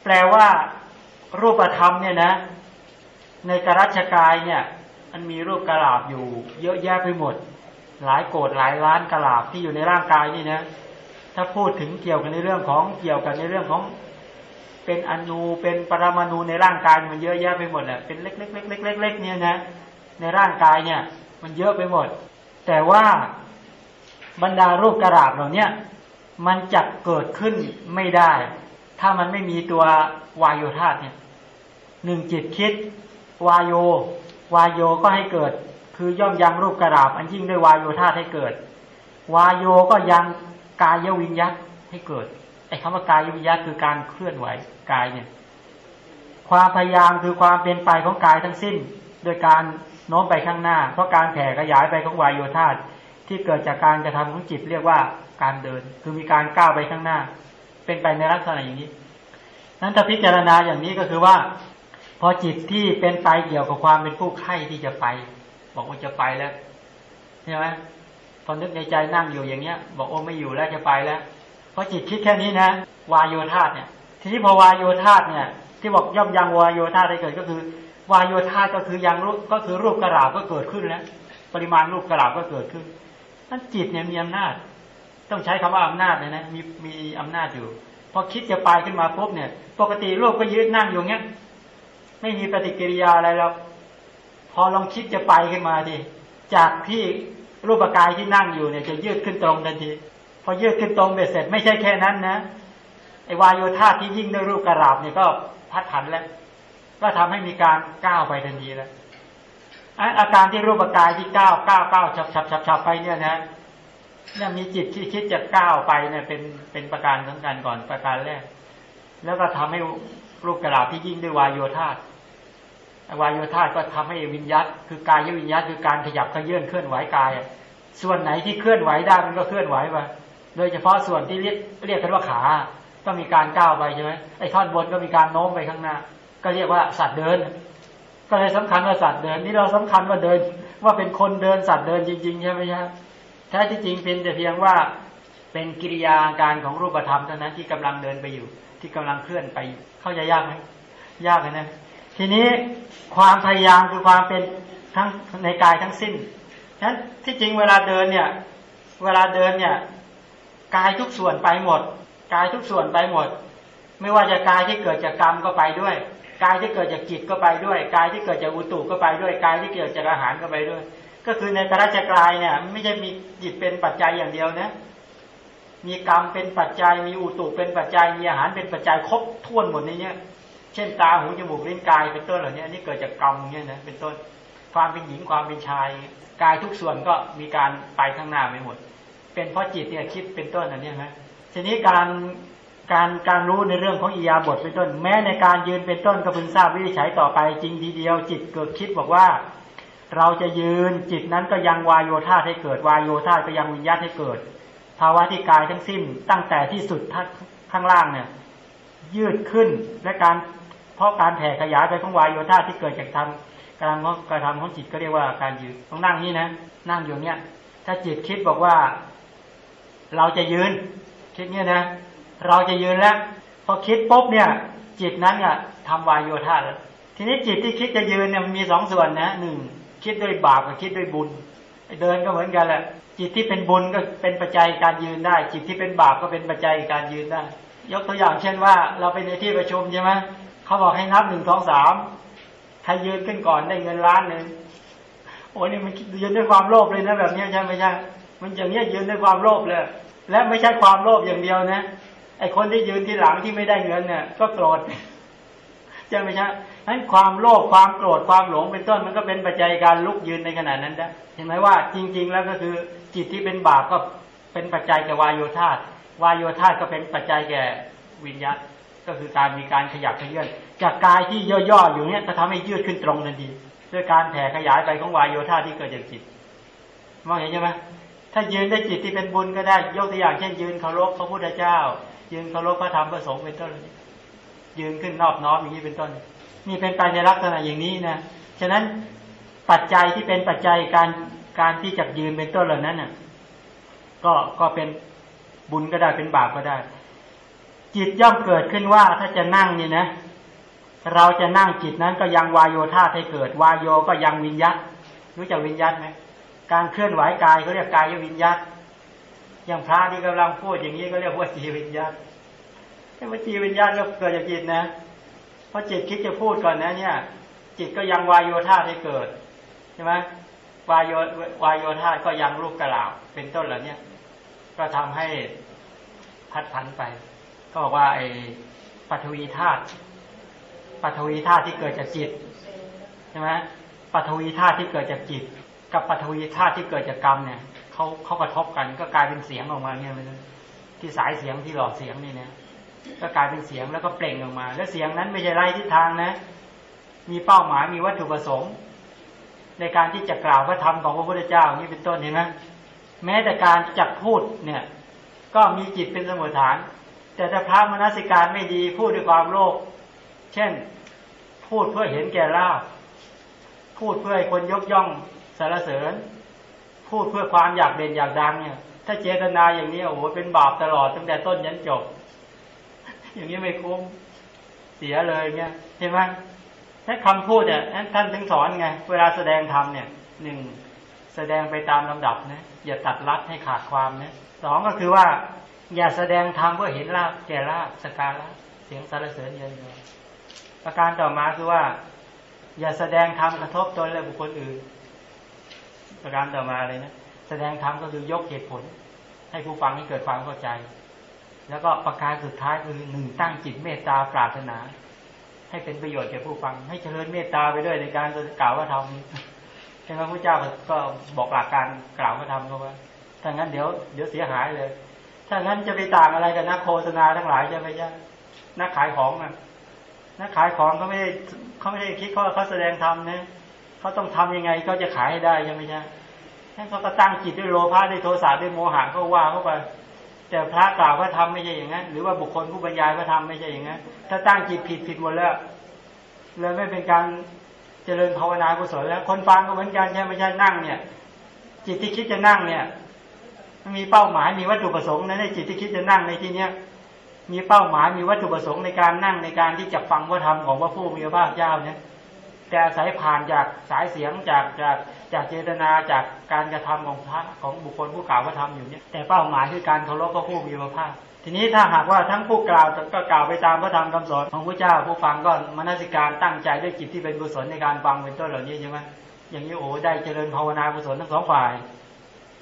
แปลว่ารูปธรรมเนี่ยนะ ในกรัชกายเนี่ย มันมีรูปกระราบอยู่ เยอะแยะไปหมด หลายโกดหลายล้านกระราบที่อยู่ในร่างกายนี่นะถ้าพูดถึงเกี่ยวกันในเรื่องของเกี่ยวกันในเรื่องของเป็นอนูเป็นปรมาณูในร่างกายมันเยอะแยะไปหมดแหละเป็นเล็กๆเล็กๆเล็กๆเนี่ยนะในร่างกายเนี่ย มันเยอะไปหมด แต่ว่าบรรดารูปกระดาษเหล่านี้มันจะเกิดขึ้นไม่ได้ ถ้ามันไม่มีตัววายโยธาเนี่ยหนึ่งจิตคิด วายโยวายโยก็ให้เกิด คือย่อมยังรูปกระดาษอันยิ่งด้วยวายโยธาให้เกิด วายโยก็ยังกายวิญญาตให้เกิดไอ้คำว่ากายวิญญาตคือการเคลื่อนไหวกายเนี่ย ความพยายามคือความเป็นไปของกายทั้งสิ้น โดยการ โน้มไปข้างหน้า เพราะการแผ่ขยายไปของวายโยธาที่เกิดจากการกระทำของจิตเรียกว่าการเดิน คือมีการก้าวไปข้างหน้า เป็นไปในลักษณะอย่างนี้ นั้นถ้าพิจารณาอย่างนี้ก็คือว่า พอจิตที่เป็นไปเกี่ยวกับความเป็นผู้ไข้ที่จะไป บอกว่าจะไปแล้วใช่ไหมพอนึกในใจนั่งอยู่อย่างเงี้ย บอกโอ้ไม่อยู่แล้วจะไปแล้วพราะจิตคิดแค่นี้นะวายโยธาเนี่ย ทีนี้พอวายโยธาเนี่ย ที่บอกย่อมยังวายโยธาได้เกิดก็คือ วายโยธาก็คือยังรูปก็คือรูปกระดาษก็เกิดขึ้นแล้ว ปริมาณรูปกระดาษก็เกิดขึ้นนั่นจิตเนี่ยมีอำนาจ ต้องใช้คำว่าอำนาจเลยนะมีมีอำนาจอยู่พอคิดจะไปขึ้นมาปุ๊บเนี่ย ปกติโลกก็ยืดนั่งอยู่เงี้ยไม่มีปฏิกิริยาอะไรหรอกพอลองคิดจะไปขึ้นมาดิจากที่รูปกายที่นั่งอยู่เนี่ยจะยืดขึ้นตรงทันที พอยืดขึ้นตรงเบ็ดเสร็จ ไม่ใช่แค่นั้นนะไอวายโยธาที่ยิ่งด้วยรูปกระราบเนี่ยก็พัดผันแล้ว ก็ทำให้มีการก้าวไปทันทีแล้วอาการที่รูปกายที่ก้าวก้าวก้าวฉับฉับฉับฉับไปเนี่ยนะเนี่ยมีจิตที่คิดจะก้าวไปเนี่ยเป็นเป็นประการสำคัญก่อนประการแรก แล้วก็ทำให้รูปกระราบที่ยิ่งด้วยวายโยธาวายโยธาก็ทำให้วิญญาตคือกายวิญญาตคือการขยับขยื่นเคลื่อนไหวกาย ส่วนไหนที่เคลื่อนไหวได้มันก็เคลื่อนไหวไปโดยเฉพาะส่วนที่เรียกเรียกกันว่าขา ก็มีการก้าวไปใช่ไหมไอ้ท่อนบนก็มีการโน้มไปข้างหน้า ก็เรียกว่าสัตว์เดิน ก็เลยสำคัญว่าสัตว์เดินนี่เราสำคัญว่าเดิน ว่าเป็นคนเดินสัตว์เดินจริงๆใช่ไหมครับแท้ที่จริงเป็นแต่เพียงว่าเป็นกิริยาการของรูปธรรมเท่านั้นที่กำลังเดินไปอยู่ ที่กำลังเคลื่อนไปเข้าใจยากไหมยากเลยนะทีนี้ความพยายามคือความเป็นทั้งในกายทั้งสิ้นฉะนั้นที่จริงเวลาเดินเนี่ย เวลาเดินเนี่ยกายทุกส่วนไปหมด กายทุกส่วนไปหมด ไม่ว่าจะกายที่เกิดจากกรรมก็ไปด้วย กายที่เกิดจากจิตก็ไปด้วย กายที่เกิดจากอุตุก็ไปด้วย กายที่เกิดจากอาหารก็ไปด้วย ก็คือในกระจกายเนี่ย ไม่ใช่มีจิตเป็นปัจจัยอย่างเดียวนะ มีกรรมเป็นปัจจัย มีอุตุเป็นปัจจัย มีอาหารเป็นปัจจัยครบถ้วนหมดในเนี้ย เช่นตาหูจมูกลิ้นกายเป็นต้นเหล่านี้นนี้เกิดจากกรรมเนี่ยนะเป็นต้น ความเป็นหญิงความเป็นชาย กายทุกส่วนก็มีการไปข้างหน้าไม่หมด เป็นเพราะจิตเนี่ยคิดเป็นต้นอันนี้ไหมทีนี้การ การการรู้ในเรื่องของอียาบทเป็นต้น แม้ในการยืนเป็นต้นก็พึงทราบวิธีใช้ต่อไปจริงทีเดียว จิตเกิดคิดบอกว่า เราจะยืนจิตนั้นก็ยังวายโยธาให้เกิดวายโยธาก็ยังวิญญาตให้เกิด ภาวะที่กายทั้งสิ้นตั้งแต่ที่สุดข้างล่างเนี่ย ยืดขึ้นและการเพราะการแผ่ขยายไปของวายโยธาที่เกิดจากทำการกระทำของจิตก็เรียกว่าการยืนต้องนั่งนี่นะ นั่งอยู่เนี้ยถ้าจิตคิดบอกว่า เราจะยืนคิดเนี้ยนะ เราจะยืนแล้ว พอคิดปุ๊บเนี่ย จิตนั้นเนี่ยทำวายโยธาแล้วทีนี้จิตที่คิดจะยืนเนี่ยมันมีสองส่วนนะหนึ่งคิดด้วยบาปกับคิดด้วยบุญ เดินก็เหมือนกันแหละจิตที่เป็นบุญก็เป็นปัจจัยการยืนได้ จิตที่เป็นบาปก็เป็นปัจจัยการยืนได้ ยกตัวอย่างเช่นว่า เราไปในที่ประชุมใช่ไหมเขาบอกให้นับหนึ่งสองสามใครยืนขึ้นก่อนได้เงินล้านหนึ่งโอ้นี่มันยืนด้วยความโลภเลยนะแบบนี้ใช่ไหมใช่มันอย่างนี้ยืนด้วยความโลภเลย และไม่ใช่ความโลภอย่างเดียวนะ ไอคนที่ยืนที่หลังที่ไม่ได้เงินเนี่ย ก็โกรธใช่ไหมใช่นั้นความโลภความโกรธความหลงเป็นต้นมันก็เป็นปัจจัยการลุกยืนในขณะนั้นได้เห็นไหมว่าจริง ๆ แล้วก็คือจิตที่เป็นบาปก็เป็นปัจจัยแก่วายโยธาวายโยธาก็เป็นปัจจัยแก่วิญญาตก็คือการมีการขยับขยื่นจากกายที่ย่อๆอยู่เนี้ยจะทำให้ยืดขึ้นตรงทันทีด้วยการแผ่ขยายไปของวายโยธาที่เกิดจากจิตมองเห็นใช่ไหมถ้ายืนได้จิตที่เป็นบุญก็ได้ยกตัวอย่างเช่นยืนเคารพพระพุทธเจ้า ยืนเคารพพระธรรมพระสงฆ์เป็นต้นยืนขึ้นนอบน้อมอย่างนี้เป็นต้น นี่เป็นไปในลักษณะอย่างนี้นะฉะนั้นปัจจัยที่เป็นปัจจัยการการที่จะยืนเป็นต้นเหล่านั้นน่ะ ก็ก็เป็นบุญก็ได้เป็นบาปก็ได้ จิตย่อมเกิดขึ้นว่าถ้าจะนั่งนี่นะ เราจะนั่งจิตนั้นก็ยังวายโยธาให้เกิด วายโยก็ยังวิญญาตรู้จักวิญญาตไหมการเคลื่อนไหวกายเขาเรียกกายวิญญาต อย่างพระที่กำลังพูดอย่างนี้ก็เรียกว่าจีวิญญาตแต่ว่าจีวิญญาตก็เกิดจากจิตนะ เพราะจิตคิดจะพูดก่อนนะ เนี่ย จิตก็ยังวายโยธาให้เกิดใช่ไหมวายโยวายโยธาก็ยังรูปกระลาวเป็นต้นเหล่านี้ก็ทำให้พัดพันไปก็บอกว่าไอ้ปัทวีธาตุปัทวีธาตุที่เกิดจากจิตใช่ไหมปัทวีธาตุที่เกิดจากจิต กับปัทวีธาตุที่เกิดจากกรรมเนี่ย เขาเขากระทบกัน ก็กลายเป็นเสียงออกมาเนี่ยที่สายเสียงที่หลอดเสียงนี่นะก็กลายเป็นเสียงแล้วก็เปล่งออกมา แล้วเสียงนั้นไม่ใช่ไร้ทิศทางนะ มีเป้าหมายมีวัตถุประสงค์ ในการที่จะกล่าวพระธรรมของพระพุทธเจ้านี่เป็นต้นเห็นไหมแม้แต่การจักพูดเนี่ย ก็มีจิตเป็นสมุทฐาน แต่ถ้าพระมนสิการไม่ดีพูดด้วยความโลภเช่น พูดเพื่อเห็นแก่ลาภพูดเพื่อให้คนยกย่องสรรเสริญ พูดเพื่อความอยากเด่นอยากดังเนี่ย ถ้าเจตนาอย่างนี้โอ้โหเป็นบาปตลอดตั้งแต่ต้นยันจบ อย่างนี้ไม่คุ้มเสียเลยเนี่ยเห็นไหมถ้าคำพูดเนี่ยท่านถึงสอนไงเวลาแสดงธรรมเนี่ยหนึ่งแสดงไปตามลำดับนะอย่าตัดลัดให้ขาดความนะสองก็คือว่า อย่าแสดงธรรมเพื่อเห็นลาบแก่ลาบสการะเสียงสรรเสริญเยินยอประการต่อมาคือว่า อย่าแสดงธรรมกระทบตนและบุคคลอื่น ประการต่อมาเลยนะ แสดงธรรมก็คือยกเหตุผล ให้ผู้ฟังให้เกิดความเข้าใจ แล้วก็ประการสุดท้ายคือหนึ่งตั้งจิตเมตตาปรารถนา ให้เป็นประโยชน์แก่ผู้ฟัง ให้เจริญเมตตาไปด้วยในการกล่าวว่าธรรมใช่ไหมพระเจ้าก็บอกหลักการกล่าวว่าธรรมเขาว่าถ้างั้นเดี๋ยวเดี๋ยวเสียหายเลย ถ้างั้นจะไปต่างอะไรกับนักโฆษณาทั้งหลายใช่ไหมจ๊ะนักขายของอะนักขายของเขาไม่ได้เขาไม่ได้คิดเขาเขาแสดงธรรมนะ เขาต้องทำยังไงเขาจะขายให้ได้ใช่ไหมจ๊ะท่านเขาก็ตั้งจิตด้วยโลภะด้วยโทสะด้วยโมหะเขาว่าเข้าไป แต่พระกล่าวพระธรรมไม่ใช่อย่างนั้น หรือว่าบุคคลผู้บรรยายพระธรรมไม่ใช่อย่างนั้น ถ้าตั้งจิตผิดผิดหมดแล้วเลยไม่เป็นการเจริญภาวนากุศลแล้ว คนฟังก็เหมือนกันใช่ไหมใช่นั่งเนี่ย จิตที่คิดจะนั่งเนี่ยมีเป้าหมายมีวัตถุประสงค์นะในจิตที่คิดจะนั่งในที่เนี้ยมีเป้าหมายมีวัตถุประสงค์ในการนั่งในการที่จะฟังพระธรรมของพระผู้มีพระภาคเจ้าเนี่ย แต่อายผ่านจากสายเสียงจากจากจากเจตนาจากการกระทำของพระของบุคคลผู้กล่าวพระธรรมอยู่เนี่ยแต่เป้าหมายคือการเคารพพระผู้มีพระภาคทีนี้ถ้าหากว่าทั้งผู้กล่าวก็กล่าวไปตามพระธรรมคำสอนของพระเจ้าผู้ฟังก็มนสิการตั้งใจด้วยจิตที่เป็นกุศลในการฟังเป็นต้นเหล่านี้ใช่ไหมอย่างนี้โอ้ได้เจริญภาวนากุศลทั้งสองฝ่าย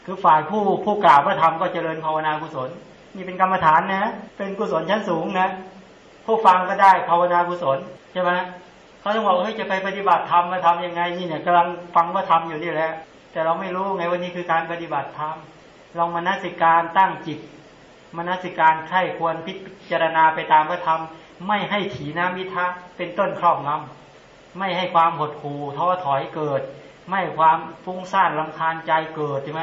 คือฝ่ายผู้ผู้กล่าวพระธรรมก็เจริญภาวนากุศลนี่เป็นกรรมฐานนะ เป็นกุศลชั้นสูงนะ ผู้ฟังก็ได้ภาวนากุศลใช่ไหม เขาต้องบอกเฮ้ยจะไปปฏิบัติธรรมมาทํำยังไงนี่เนี่ยกำลังฟังว่าทำอยู่นี่แหละแต่เราไม่รู้ไงว่านี่คือการปฏิบัติธรรมลองมนสิการตั้งจิตมนสิการไข้ควรพิจารณาไปตามพระธรรม ไม่ให้ถีนามิทะเป็นต้นครอบงำไม่ให้ความหดหู่ท้อถอยเกิด ไม่ความฟุ้งซ่านลำคาญใจเกิดใช่ไหม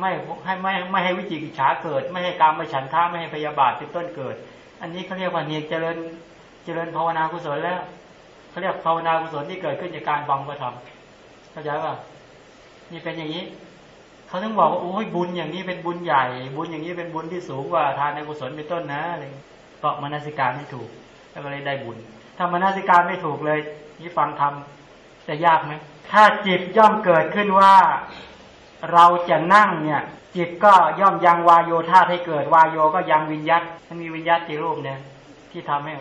ไม่ให้ไม่ไม่ให้วิจิกิจฉาเกิด ไม่ให้การไม่ฉันท่าไม่ให้พยาบาทเป็นต้นเกิด อันนี้เขาเรียกว่าเนียเจริญเจริญภาวนากุศลแล้ว เขาเรียกภาวนากุศลที่เกิดขึ้นจากการฟังพระธรรมเข้าใจป่ะนี่เป็นอย่างนี้เขาต้องบอกว่าโอ้ยบุญอย่างนี้เป็นบุญใหญ่ บุญอย่างนี้เป็นบุญที่สูงกว่าทานในกุศลเป็นต้นนะอะไรเพราะมนสิการไม่ถูก แล้วก็เลยได้บุญ ถ้ามนสิการไม่ถูกเลยนี่ฟังธรรมจะยากไหมถ้าจิตย่อมเกิดขึ้นว่า เราจะนั่งเนี่ย จิตก็ย่อมยังวายโยธาให้เกิดวายโยก็ยังวิญญาตมันมีวิญญาตกี่รูปเนี่ย ที่ทำให้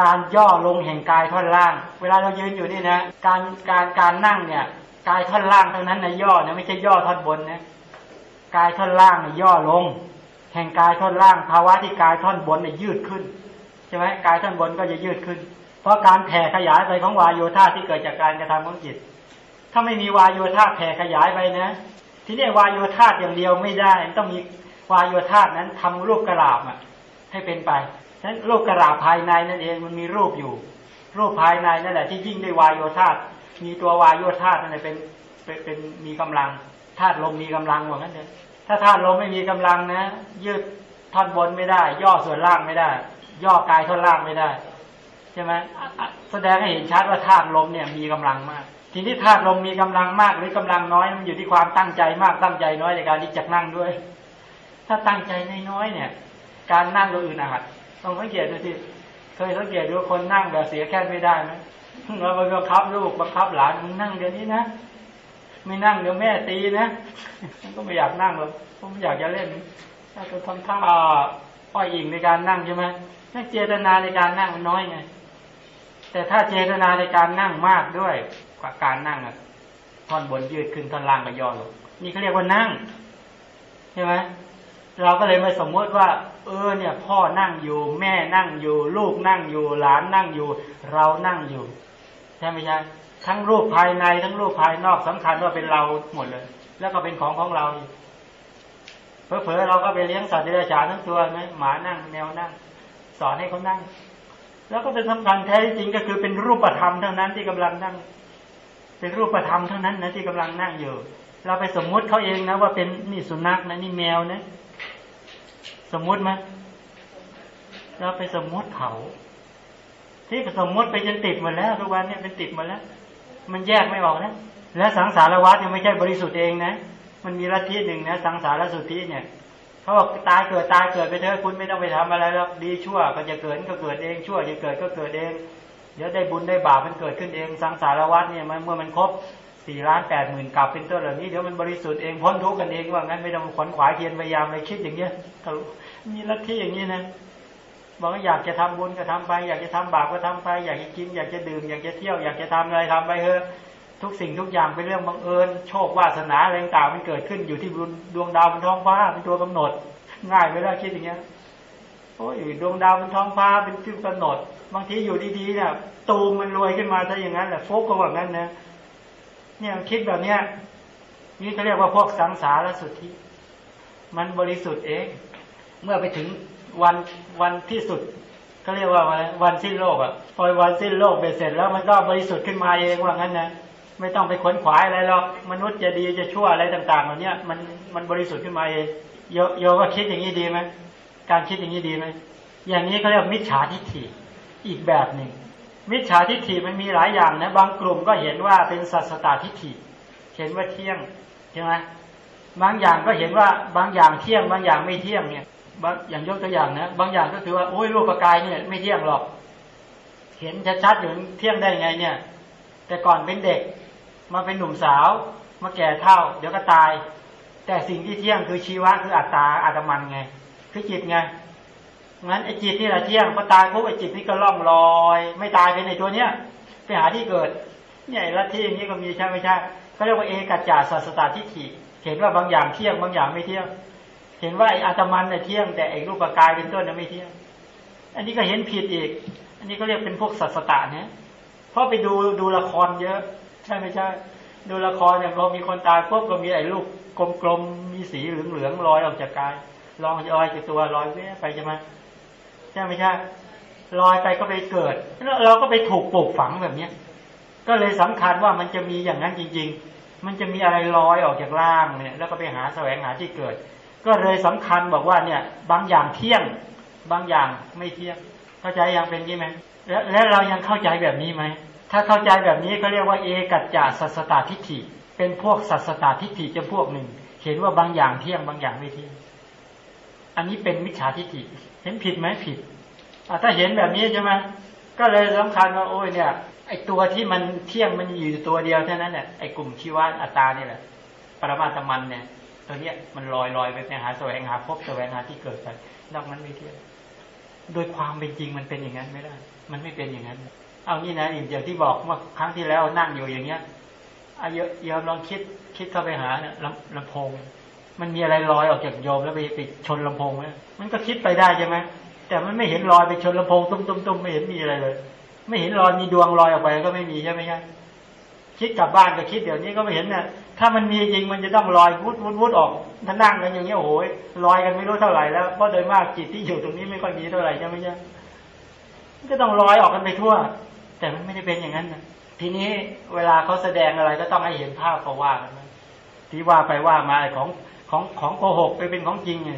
การย่อลงแห่งกายท่อนล่าง เวลาเรายืนอยู่นี่นะ การการการนั่งเนี่ยกายท่อนล่างเท่านั้นนะย่อนะไม่ใช่ย่อท่อนบนนะกายท่อนล่างเนี่ยย่อลง แห่งกายท่อนล่างภาวะที่กายท่อนบนเนี่ยยืดขึ้นใช่ไหมกายท่อนบนก็จะยืดขึ้น เพราะการแผ่ขยายไปของวายโยธาที่เกิดจากการกระทำของจิต ถ้าไม่มีวายโยธาแผ่ขยายไปนะ ทีนี้วายโยธาอย่างเดียวไม่ได้ต้องมีวายโยธานั้นทำรูปกระลาบอะให้เป็นไป นั้นรูปกระลาภายในนั่นเองมันมีรูปอยู่ รูปภายในนั่นแหละที่ยิ่งได้วายโยธามีตัววายโยธานั่นแหละเป็นเป็นเป็นมีกำลังธาตุลมมีกำลังว่างั้นเลยถ้าธาตุลมไม่มีกำลังนะ ยืดท่อนบนไม่ได้ ย่อส่วนล่างไม่ได้ ย่อกายท่อนล่างไม่ได้ใช่ไหมแสดงให้เห็นชัดว่าธาตุลมเนี่ยมีกำลังมาก ทีนี้ธาตุลมมีกำลังมากหรือกำลังน้อยมันอยู่ที่ความตั้งใจมากตั้งใจน้อยในการที่จะนั่งด้วย ถ้าตั้งใจน้อยๆเนี่ย การนั่งก็อื่นอาจ ต้องสังเกตดูที่เคยสังเกตดูคนนั่งแบบเสียแค่ไม่ได้ไหมเราบังคับลูกบังคับหลานมึงนั่งเดี๋ยวนี้นะไม่นั่งเดี๋ยวแม่ตีนะมันก็ไม่อยากนั่งหรอกเพราะไม่อยากจะเล่นถ้าจะทำท่าอ้อยอิงในการนั่งใช่ไหมนั่นเจตนาในการนั่งมันน้อยไงแต่ถ้าเจตนาในการนั่งมากด้วยกว่าการนั่งอะท่อนบนยืดขึ้นท่อนล่างก็ย่อลงนี่เขาเรียกว่านั่งใช่ไหม เราก็เลยมาสมมติว่า เออเนี่ย พ่อนั่งอยู่ แม่นั่งอยู่ ลูกนั่งอยู่ หลานนั่งอยู่ เรานั่งอยู่ใช่ไหมใช่ทั้งรูปภายในทั้งรูปภายนอกสำคัญว่าเป็นเราหมดเลย แล้วก็เป็นของของเราเผลอๆเราก็ไปเลี้ยงสัตว์เดรัจฉานทั้งตัวไหมหมานั่งแมวนั่ง สอนให้เขานั่ง แล้วก็เป็นสำคัญแท้จริงก็คือเป็นรูปธรรมเท่านั้นที่กำลังนั่ง เป็นรูปธรรมเท่านั้นนะที่กำลังนั่งอยู่ เราไปสมมุติเขาเองนะว่าเป็นนี่สุนัขนะนี่แมวนะ สมมุติไหมเราไปสมมุติเขา ที่สมมุติไปจนติดหมดแล้ว ทุกวันเนี่ยเป็นติดหมดแล้ว มันแยกไม่ออกนะและสังสารวัฏยังไม่ใช่บริสุทธิ์เองนะ มันมีลัทธิหนึ่งนะสังสารสุทธิเนี่ยเขาบอกตายเกิดตายเกิดไปเถอะคุณไม่ต้องไปทำอะไรแล้วดีชั่วก็จะเกิดก็เกิดเองชั่วจะเกิดก็เกิดเองเดี๋ยวได้บุญได้บาปมันเกิดขึ้นเองสังสารวัฏเนี่ยมันเมื่อมันครบ สี่ล้านแปดหมื่นกลับเป็นต้นเหล่านี้เดี๋ยวมันบริสุทธิ์เองพ้นทุกข์กันเองว่างั้นไม่ต้องขวนขวายเทียนพยายามไปคิดอย่างเงี้ยมีลัทธิอย่างนี้นะบอกว่าอยากจะทำบุญก็ทำไป อยากจะทำบาปก็ทำไป อยากจะกิน อยากจะดื่ม อยากจะเที่ยว อยากจะทำอะไรทำไปเถอะทุกสิ่งทุกอย่างเป็นเรื่องบังเอิญ โชควาสนาอะไรต่างมันเกิดขึ้นอยู่ที่ดวงดาวบนท้องฟ้าเป็นตัวกำหนด ง่ายไปแล้วคิดอย่างเงี้ยโอ้ยดวงดาวบนท้องฟ้าเป็นที่กำหนด บางทีอยู่ดีๆเนี่ยตูมมันรวยขึ้นมาซะอย่างนั้นแหละโฟกก็ว่างั้นนะ เนี่ยคิดแบบเนี้ยนี่เขาเรียกว่าพวกสังสารสุทธิ มันบริสุทธิ์เอง เมื่อไปถึงวันวันที่สุดเขาเรียกว่าวันสิ้นโลกอะพอวันสิ้นโลกไปเสร็จแล้วมันก็บริสุทธิ์ขึ้นมาเองว่างั้นนะไม่ต้องไปขวนขวายอะไรหรอกมนุษย์จะดีจะชั่วอะไรต่างๆเหล่านี้มันมันบริสุทธิ์ขึ้นมาเองโยโยว่าคิดอย่างนี้ดีไหมการคิดอย่างนี้ดีไหมอย่างนี้เขาเรียกมิจฉาทิฏฐิอีกแบบหนึ่ง มิจฉาทิฏฐิมันมีหลายอย่างนะบางกลุ่มก็เห็นว่าเป็นสัสตาทิฏฐิ เห็นว่าเที่ยงใช่ไหมบางอย่างก็เห็นว่าบางอย่างเที่ยง บางอย่างไม่เที่ยงเนี่ยบางอย่างยกตัวอย่างนะบางอย่างก็คือว่าโอ้ยรูปกายเนี่ย ไม่เที่ยงหรอก เห็นชัดๆอยู่เที่ยงได้ไงเนี่ย แต่ก่อนเป็นเด็ก มาเป็นหนุ่มสาว มาแก่เท่า เดี๋ยวก็ตาย แต่สิ่งที่เที่ยงคือชีวะคืออัตตาอัตมันไง คือจิตไง งั้นไอ้จิตนี่แหละเที่ยงพอตายพวกไอ้จิตนี่ก็ล่องลอย ไม่ตายไปในตัวเนี้ยไปหาที่เกิดเนี่ยลัทธิอย่างนี้ก็มีใช่ไม่ใช่เขาเรียกว่าเอกัจจาสัสตาทิฏฐิเห็นว่าบางอย่างเที่ยงบางอย่างไม่เที่ยง เห็นว่าไอ้อาตมันเนี่ยเที่ยงแต่ไอ้รูปกายเป็นต้นเนี่ยไม่เที่ยง อันนี้ก็เห็นผิดอีก อันนี้ก็เรียกเป็นพวกสัสตะเนี่ยเพราะไปดูดูละครเยอะ ใช่ไม่ใช่ ดูละครเนี่ยพอมีคนตายพวกก็มีไอ้ลูกกลมๆมีสีเหลืองๆลอยออกจากกายลองลอยจากตัวลอยไปใช่ไหม ช่ไหมใช่ลอยไปก็ไปเกิดเราก็ไปถูกปลูกฝังแบบเนี้ย ก็เลยสำคัญว่ามันจะมีอย่างนั้นจริง ๆ มันจะมีอะไรลอยออกจากล่างเนี่ย แล้วก็ไปหาแสวงหาที่เกิด ก็เลยสำคัญบอกว่าเนี่ย บางอย่างเที่ยง บางอย่างไม่เที่ยง เข้าใจยังเป็นยี่ไหมแล้วแล้วเรายังเข้าใจแบบนี้ไหมถ้าเข้าใจแบบนี้ก็เรียกว่าเอกัจจสัสตาทิฏฐิ เป็นพวกสัสตาทิฏฐิจะพวกหนึ่ง เห็นว่าบางอย่างเที่ยงบางอย่างไม่เที่ยง อันนี้เป็นมิจฉาทิฏฐิ เห็นผิดไหมผิดถ้าเห็นแบบนี้ใช่ไหมก็เลยสำคัญว่าโอ้ยเนี่ยไอตัวที่มันเที่ยงมันอยู่ตัวเดียวเท่านั้นเนี่ยไอกลุ่มชีวะอัตตาเนี่ยแหละปรมาตมันเนี่ยตัวเนี้ยมันลอยลอยไปไปหาแสวงหาพบแสวงหาที่เกิดไปนอกนั้นไม่เที่ยงโดยความเป็นจริงมันเป็นอย่างนั้นไม่ได้ มันไม่เป็นอย่างนั้น เอานี่นะอย่างที่บอกเมื่อครั้งที่แล้วนั่งอยู่อย่างเงี้ยอาเยอะยอมลองคิดคิดเข้าไปหาเนี่ยลำลำโพง มันมีอะไรลอยออกจากโยมแล้วไปไปชนลำโพงไหมมันก็คิดไปได้ใช่ไหมแต่มันไม่เห็นรอยไปชนลำโพงตุ้มตุ้มตุ้มไม่เห็นมีอะไรเลย ไม่เห็นรอยมีดวงลอยออกไปก็ไม่มีใช่ไหมครับคิดกลับบ้านก็คิดเดี๋ยวนี้ก็ไม่เห็นเนี่ยถ้ามันมีจริงมันจะต้องลอยวุดวุดวุดออกถ้านั่งกันอย่างเงี้ยโอ้ยลอยกันไม่รู้เท่าไหร่แล้วเพราะโดยมากจิตที่อยู่ตรงนี้ไม่ค่อยมีเท่าไหร่ใช่ไหมเนี่ยมันก็ต้องลอยออกกันไปทั่ว แต่มันไม่ได้เป็นอย่างนั้นนะทีนี้เวลาเขาแสดงอะไรก็ต้องให้เห็นภาพเขาว่ากันที่ว่าไปว่ามาของ ของของโกหกไปเป็นของจริงไง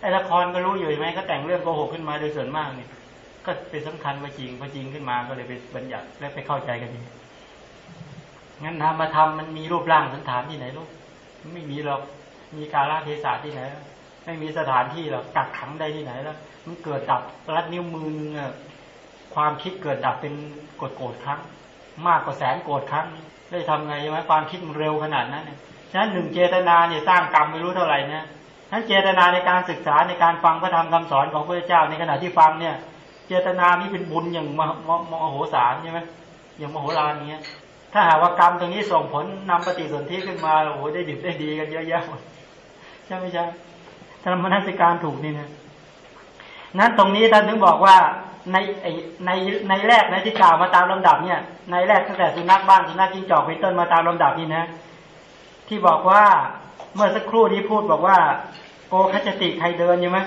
ไอ้ละครก็รู้อยู่ใช่ไหมก็แต่งเรื่องโกหกขึ้นมาโดยส่วนมากเนี่ยก็เป็นสำคัญว่าจริงพอจริงขึ้นมาก็เลยไปบัญญัติและไปเข้าใจกันดีงั้นนามธรรมมันมีรูปร่างสันฐานที่ไหนลูกไม่มีหรอกมีกาลเทศะที่ไหนไม่มีสถานที่หรอกกักขังได้ที่ไหนแล้ว มันเกิดดับรัดนิ้วมือความคิดเกิดดับเป็นกดโกรธครั้ง มากกว่าแสนโกรธครั้งได้ทำไงใช่ไหมความคิดมันเร็วขนาดนั้นเนี่ย ฉะนั้นหนึ่งเจตนาเนี่ยสร้างกรรมไม่รู้เท่าไหร่นะฉะนั้นเจตนาในการศึกษาในการฟังพระธรรมคำสอนของพระเจ้าในขณะที่ฟังเนี่ย เจตนานี้เป็นบุญอย่างมมโหสารใช่ไหมอย่างมโหฬารเนี้ย ถ้าหากว่ากรรมตรงนี้ส่งผลนำปฏิสนธิขึ้นมาโอ้โหได้ดิบได้ดีกันเยอะแยะใช่ไหมใช่ธรรมนัสการถูกนี่นะนั้นตรงนี้ท่านถึงบอกว่าในในในแรกนะที่กล่าวมาตามลำดับเนี่ย ในแรกตั้งแต่สุนัขบ้านสุนัขจิ้งจอกเป็นต้นมาตามลำดับนี่นะ ที่บอกว่าเมื่อสักครู่นี้พูดบอกว่า โกคจติใครเดินอยู่ไหม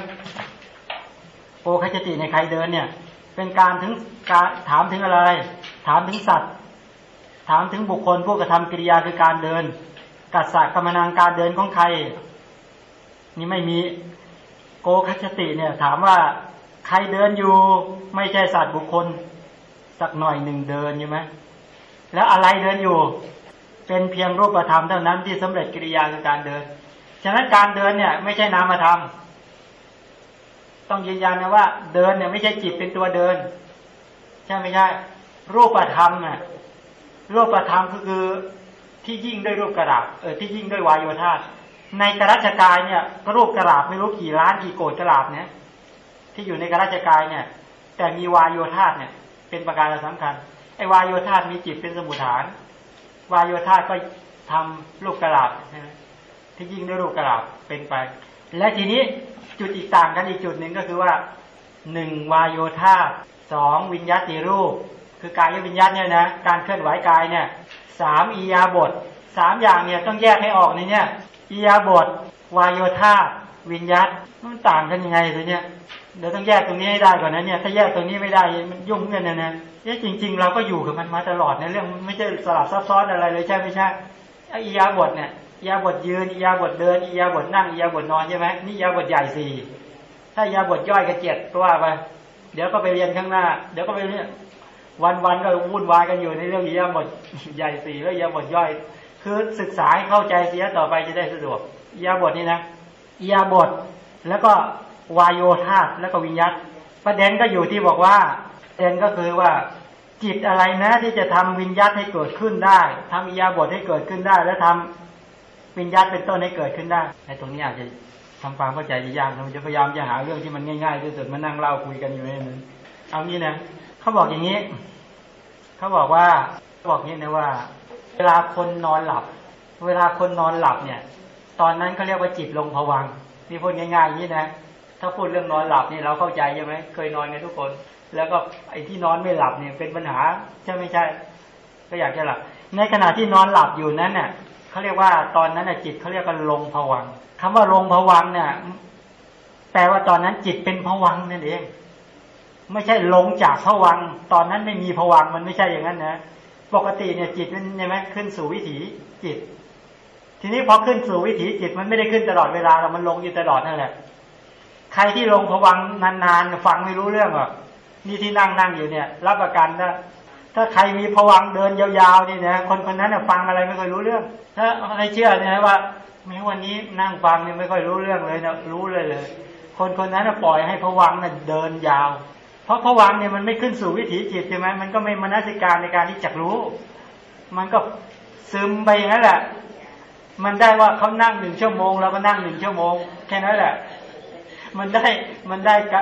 โกคจติในใครเดินเนี่ย เป็นการถึงการถามถึงอะไร ถามถึงสัตว์ ถามถึงบุคคลผู้กระทำกิริยาคือการเดิน กัดสากรรมนางการเดินของใคร นี่ไม่มีโกคจติเนี่ย ถามว่าใครเดินอยู่ไม่ใช่สัตว์บุคคล สักหน่อยหนึ่งเดินอยู่ไหมแล้วอะไรเดินอยู่ เป็นเพียงรูปธรรมเท่านั้นที่สำเร็จกิริยาคือการเดิน ฉะนั้นการเดินเนี่ย ไม่ใช่นามธรรม ต้องยืนยันนะว่าเดินเนี่ยไม่ใช่จิตเป็นตัวเดิน ใช่ไม่ใช่ รูปธรรมเนี่ยรูปธรรมก็คือที่ยิ่งด้วยรูปกระดาษเออที่ยิ่งด้วยวายโยธาในกรัชกายเนี่ยรูปกระดาษไม่รู้กี่ล้านกี่โกดกระดาษเนี่ยที่อยู่ในกรัชกายเนี่ย แต่มีวายโยธาเนี่ย เป็นประการสำคัญไอ้วายโยธามีจิตเป็นสมุทฐาน วายโยธาก็ทำลูกกระลาบที่ยิ่งด้วยลูกกระลาบเป็นไป และทีนี้จุดอีกต่างกันอีกจุดหนึ่งก็คือว่าหนึ่งวายโยธาสองวิญญาติรูป คือกายวิญญาตเนี่ยนะการเคลื่อนไหวกายเนี่ยสามอียาบทสามอย่างเนี่ยต้องแยกให้ออกในเนี่ยอียาบทวายโยธาวิญญาตมันต่างกันยังไงตัวเนี้ย เดี๋ยวต้องแยกตรงนี้ให้ได้ก่อนนะเนี่ยถ้าแยกตรงนี้ไม่ได้มันยุ่งเงินนะนะเนี่ยจริง ๆ เราก็อยู่กับมันมาตลอดในเรื่องไม่ใช่สลับซับซ้อนอะไรเลยใช่ไม่ใช่ไอ้ยาบทเนี่ยยาบทยืนยาบทเดินยาบทนั่งยาบทนอนใช่ไหมนี่ยาบทใหญ่สี่ถ้ายาบทย่อยก็เจ็ดตัวไปเดี๋ยวก็ไปเรียนข้างหน้า เดี๋ยวก็ไปเรียนวันๆก็วุ่นวายกันอยู่ในเรื่องยาบทใหญ่สี่แล้วยาบทย่อย คือศึกษาให้เข้าใจเสียต่อไปจะได้สะดวกยาบทนี่นะยาบทแล้วก็ วายโยธาแล้วก็วิญญาตประเด็นก็อยู่ที่บอกว่าประเด็นก็คือว่าจิตอะไรนะที่จะทำวิญญาตให้เกิดขึ้นได้ทำอิยาบทให้เกิดขึ้นได้ และทำวิญญาตเป็นต้นให้เกิดขึ้นได้ในตรงนี้อาจจะทำความเข้าใจยากเราจะพยายามจะหาเรื่องที่มันง่ายๆที่สุดมานั่งเล่าคุยกันอยู่นี่นึงเอางี้นะเขาบอกอย่างนี้เขาบอกว่าเขาบอกนี้นะว่า เวลาคนนอนหลับ เวลาคนนอนหลับเนี่ย ตอนนั้นเขาเรียกว่าจิตลงผวังนี่พูดง่ายๆอย่างนี้นะ ถ้าพูดเรื่องนอนหลับนี่เราเข้าใจใช่ไหมเคยนอนกันทุกคน แล้วก็ไอ้ที่นอนไม่หลับเนี่ยเป็นปัญหาใช่ไม่ใช่ ก็อยากจะหลับ ในขณะที่นอนหลับอยู่นั้นเนี่ยเขาเรียกว่าตอนนั้นจิตเขาเรียกว่าลงผวังคำว่าลงผวังเนี่ยแปลว่าตอนนั้นจิตเป็นผวังนั่นเองไม่ใช่ลงจากผวัง ตอนนั้นไม่มีผวังมันไม่ใช่อย่างนั้นนะปกติเนี่ยจิตมันใช่ไหมขึ้นสู่วิถีจิต ทีนี้พอขึ้นสู่วิถีจิตมันไม่ได้ขึ้นตลอดเวลาเรามันลงอยู่ตลอดนั่นแหละ ใครที่ลงผวังนานๆฟังไม่รู้เรื่องหรอกนี่ที่นั่งนั่งอยู่เนี่ย รับประกันนะถ้าใครมีผวังเดินยาวๆนี่นะคนคนนั้นฟังอะไรไม่ค่อยรู้เรื่อง ถ้าใครเชื่อเนี่ยว่าแม้วันนี้นั่งฟังเนี่ยไม่ค่อยรู้เรื่องเลยนะรู้เลยเลย คนคนนั้นปล่อยให้ผวังน่ะเดินยาว เพราะผวังเนี่ยมันไม่ขึ้นสู่วิถีจิตใช่ไหมมันก็ไม่มนสิการในการที่จะรู้ มันก็ซึมไปอย่างนั้นแหละ มันได้ว่าเขานั่งหนึ่งชั่วโมงเราก็นั่งหนึ่งชั่วโมง แค่นั้นแหละ มันได้มันได้ก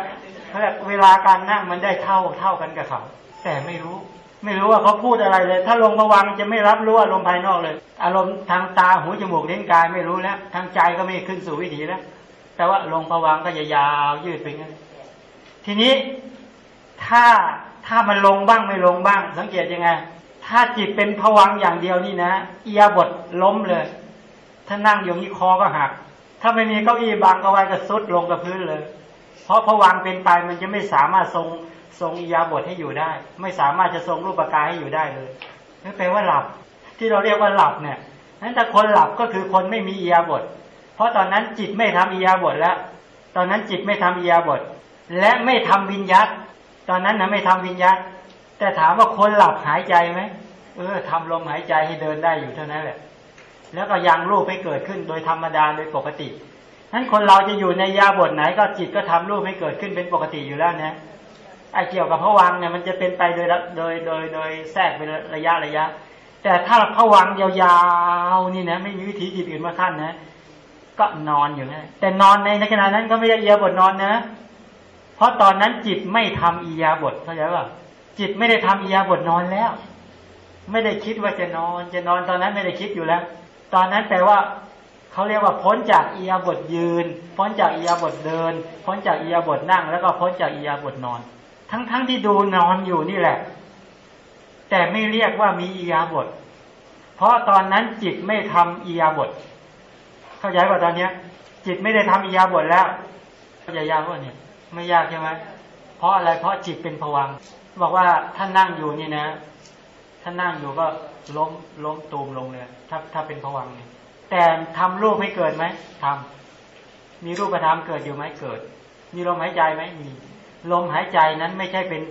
เวลาการนั่งมันได้เท่าเท่ากันกับเขา แต่ไม่รู้ ไม่รู้ว่าเขาพูดอะไรเลย ถ้าลงระวังจะไม่รับรู้อารมณ์ภายนอกเลย อารมณ์ทางตาหูจมูกเล่นกายไม่รู้แล้ว ทางใจก็ไม่ขึ้นสู่วิถีแล้ว แต่ว่าลงระวังก็จะยาวยืดไปงั้นทีนี้ถ้าถ้ามันลงบ้างไม่ลงบ้าง สังเกตยังไง ถ้าจิตเป็นผวังอย่างเดียวนี่นะเอียบทล้มเลย ถ้านั่งอยู่นี่คอก็หัก ถ้าไม่มีเก้าอี้บังเอาไว้ก็ซุดลงกับพื้นเลย เพราะผวังเป็นไปมันจะไม่สามารถทรงทรงอียาบทให้อยู่ได้ ไม่สามารถจะทรงรูปกายให้อยู่ได้เลยนั่นแปลว่าหลับ ที่เราเรียกว่าหลับเนี่ยนั้นแต่คนหลับก็คือคนไม่มีอียาบท เพราะตอนนั้นจิตไม่ทำอียาบทแล้ว ตอนนั้นจิตไม่ทำอียาบท และไม่ทำวิญญาตตอนนั้นนะไม่ทำวิญญาตแต่ถามว่าคนหลับหายใจไหมเออทำลมหายใจให้เดินได้อยู่เท่านั้นแหละ แล้วก็ยังรูปให้เกิดขึ้นโดยธรรมดาโดยปกตินั้นคนเราจะอยู่ในยาบทไหนก็จิตก็ทำรูปให้เกิดขึ้นเป็นปกติอยู่แล้วนะไอ้เกี่ยวกับผวังเนี่ยมันจะเป็นไปโดยโดยโดยโดยแทรกเป็นระยะระยะ แต่ถ้าผวังยาวๆนี่นะไม่มีวิธีจิตอื่นมาขั้นนะ ก็นอนอยู่นะแต่นอนในขณะนั้นก็ไม่ได้เอียบทนอนนะ เพราะตอนนั้นจิตไม่ทำอียาบทเข้าใจป่ะจิตไม่ได้ทำอียาบทนอนแล้ว ไม่ได้คิดว่าจะนอน จะนอนตอนนั้นไม่ได้คิดอยู่แล้ว ตอนนั้นแปลว่าเขาเรียกว่าพ้นจากอียาบทยืน พ้นจากอียาบทเดิน พ้นจากอียาบทนั่ง แล้วก็พ้นจากอียาบทนอน ทั้งๆทที่ดูนอนอยู่นี่แหละ แต่ไม่เรียกว่ามีอียาบท เพราะตอนนั้นจิตไม่ทำอียาบท เข้าใจป่ะตอนเนี้ย จิตไม่ได้ทำอียาบทแล้วเข้าใจยากว่าเนี่ย ไม่ยากใช่ไหมเพราะอะไรเพราะจิตเป็นผวังบอกว่าท่านนั่งอยู่นี่นะ ท่านั่งอยู่ก็ล้มล้มตูมลงเลยถ้าถ้าเป็นผวังเนี่ยแต่ทำรูปให้เกิดไหมทำมีรูปธรรมเกิดอยู่ไหมเกิด มีลมหายใจไหมมี ลมหายใจนั้นไม่ใช่เป็น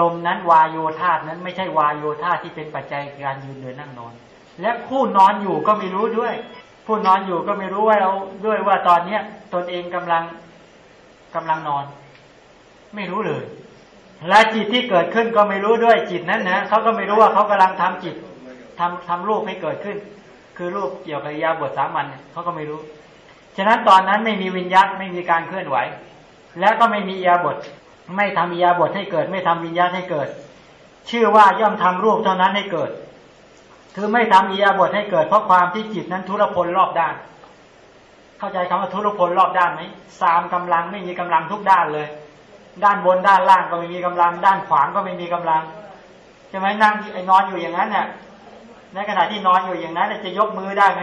ลมนั้นวายโยธาตนั้นไม่ใช่วายโยธาที่เป็นปัจจัยการยืนเดินนั่งนอน และผู้นอนอยู่ก็ไม่รู้ด้วย ผู้นอนอยู่ก็ไม่รู้ว่าเราด้วยว่าตอนเนี้ยตนเองกำลังกำลังนอน ไม่รู้เลย และจิตที่เกิดขึ้นก็ไม่รู้ด้วยจิตนั้นนะเขาก็ไม่รู้ว่าเขากำลังทำจิตทำทำรูปให้เกิดขึ้น คือรูปเกี่ยวกับยาบทสามัญเขาก็ไม่รู้ ฉะนั้นตอนนั้นไม่มีวิญญาตไม่มีการเคลื่อนไหว และก็ไม่มียาบท ไม่ทำอิยาบทให้เกิด ไม่ทำวิญญาณให้เกิด ชื่อว่าย่อมทำรูปเท่านั้นให้เกิด คือไม่ทำอิยาบทให้เกิด เพราะความที่จิตนั้นทุรพลรอบด้าน เข้าใจคำว่าทุรพลรอบด้านไหมสามกำลังไม่มีกำลังทุกด้านเลย ด้านบนด้านล่างก็ไม่มีกำลัง ด้านขวางก็ไม่มีกำลังใช่ไหมนั่งไอ้นอนอยู่อย่างนั้นเนี่ยในขณะที่นอนอยู่อย่างนั้นจะยกมือได้ไหม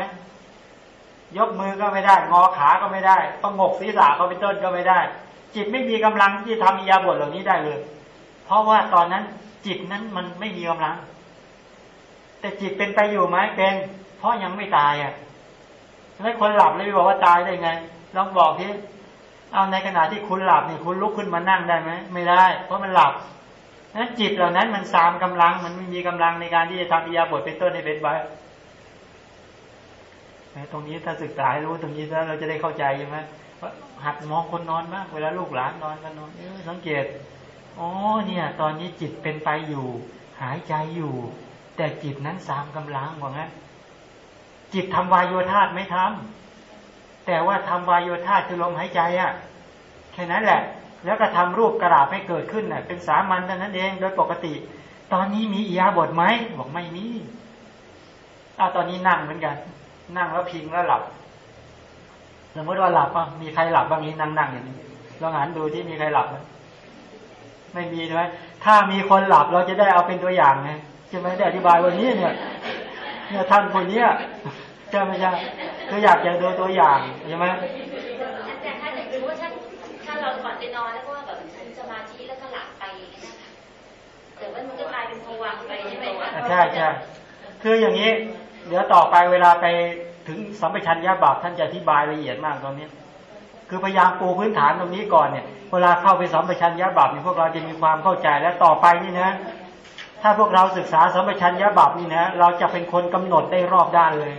ยกมือก็ไม่ได้ งอขาก็ไม่ได้ต้องงกศีรษะก็เป็นต้นก็ไม่ได้ จิตไม่มีกำลังที่ทำอิยาบทเหล่านี้ได้เลย เพราะว่าตอนนั้นจิตนั้นมันไม่มีกำลัง แต่จิตเป็นไปอยู่ไหมเป็น เพราะยังไม่ตายอะแล้วคนหลับเลยบอกว่าตายได้ไงลองบอกที่ เอาในขณะที่คุณหลับเนี่ยคุณลุกขึ้นมานั่งได้ไหมไม่ได้ เพราะมันหลับนั้นจิตเหล่านั้นมันสามกำลัง มันไม่มีกำลังในการที่จะทำอิยาบทเป็นต้นในเป็นไว้ตรงนี้ถ้าศึกษารู้ตรงนี้แล้วเราจะได้เข้าใจใช่ไหมหัดมองคนนอนบ้างเวลาลูกหลานนอนกันนอนเออสังเกตอ๋อเนี่ย ตอนนี้จิตเป็นไปอยู่ หายใจอยู่ แต่จิตนั้นสามกำลังว่างั้นจิตทำวายโยธาไม่ทำ แต่ว่าทำวายโยธาคือลมหายใจอะ่ะแค่นั้นแหละ แล้วก็ทำรูปกระดาษให้เกิดขึ้นน่ะ เป็นสามัญเท่านั้นเองโดยปกติ ตอนนี้มีอียาบทไหมบอกไม่มีอ้าวตอนนี้นั่งเหมือนกัน นั่งแล้วพิงแล้วหลับสมมติว่าหลับป่ะมีใครหลับบ้างนี้นั่งๆอย่างนี้ลองหันดูที่มีใครหลับไหมไม่มีใช่ไหมถ้ามีคนหลับเราจะได้เอาเป็นตัวอย่างไงใช่ไหมได้อธิบายวันนี้เนี่ยเนี่ยท่านคนนี้ใช่ไหมใช่ คืออยากจะดูตัวอย่างใช่ไหมแต่ถ้าจะรู้ว่าถ้าถ้าเราก่อนไปนอนแล้วก็แบบสมาธิแล้วก็หลับไปนะคะแต่ว่ามันก็กลายเป็นภวังไปใช่ไหมใช่ใช่คืออย่างนี้ เดี๋ยวต่อไปเวลาไปถึงสัมปชัญญะบาปท่านจะอธิบายละเอียดมากตอนนี้ คือพยายามปูพื้นฐานตรงนี้ก่อนเนี่ย เวลาเข้าไปสัมปชัญญะบัพเนี่ยพวกเราจะมีความเข้าใจและต่อไปนี่นะถ้าพวกเราศึกษาสัมปชัญญะบัพนี่นะเราจะเป็นคนกำหนดได้รอบด้านเลย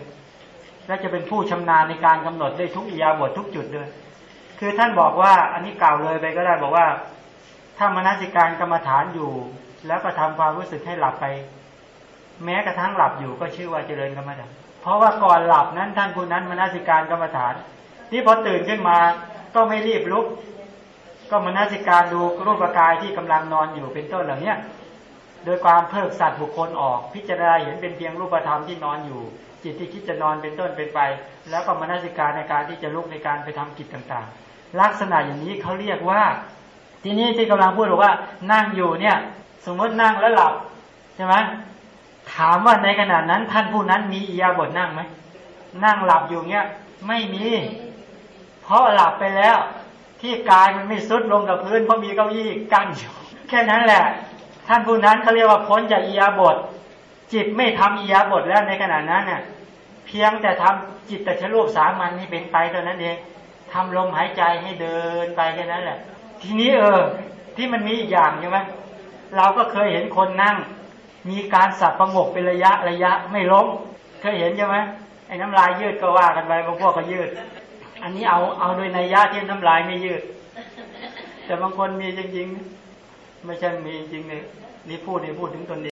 และจะเป็นผู้ชำนาญในการกำหนดได้ทุกอิยาบถทุกจุดเลยคือท่านบอกว่าอันนี้กล่าวเลยไปก็ได้บอกว่า ถ้ามนสิการกรรมฐานอยู่ แล้วก็ทำความรู้สึกให้หลับไป แม้กระทั่งหลับอยู่ก็ชื่อว่าเจริญกรรมฐานเพราะว่าก่อนหลับนั้นท่านผู้นั้นมนสิการกรรมฐาน ที่พอตื่นขึ้นมาก็ไม่รีบลุก ก็มนสิการดูรูปกายที่กำลังนอนอยู่เป็นต้นเหล่าเนี้ยโดยความเพิกสัตว์บุคคลออกพิจารณาเห็นเป็นเพียงรูปธรรมที่นอนอยู่ จิตที่คิดจะนอนเป็นต้นเป็นไป แล้วก็มนสิการในการที่จะลุกในการไปทำกิจต่างๆ ลักษณะอย่างนี้เขาเรียกว่า ทีนี้ที่กำลังพูดบอกว่านั่งอยู่เนี่ย สมมตินั่งแล้วหลับใช่ไหมถามว่าในขณะนั้นท่านผู้นั้นมีอียาบทนั่งไหมนั่งหลับอยู่เนี่ยไม่มี เพราะหลับไปแล้ว ที่กายมันไม่ซุดลงกับพื้นเพราะมีเก้าอี้กั้นอยู่แค่นั้นแหละ ท่านผู้นั้นเขาเรียกว่าพ้นจากอียาบทจิตไม่ทำอียาบทแล้วในขณะนั้นเนี่ย เพียงแต่ทำจิตแต่ชรูปสามัญให้เป็นไปเท่านั้นเองทำลมหายใจให้เดินไปแค่นั้นแหละ ทีนี้เออ ที่มันมีอีกอย่างใช่ไหมเราก็เคยเห็นคนนั่ง มีการสับประงกเป็นระยะระยะไม่ล้มเคยเห็นใช่ไหมไอ้น้ำลายยืดก็ว่ากันไปบางพวกก็ยืด อันนี้เอาเอาโดยในยะที่น้ำลายไม่ยืด แต่บางคนมีจริงๆไม่ใช่มีจริงเนี่ยนี่พูดนี่พูดถึงตนเอง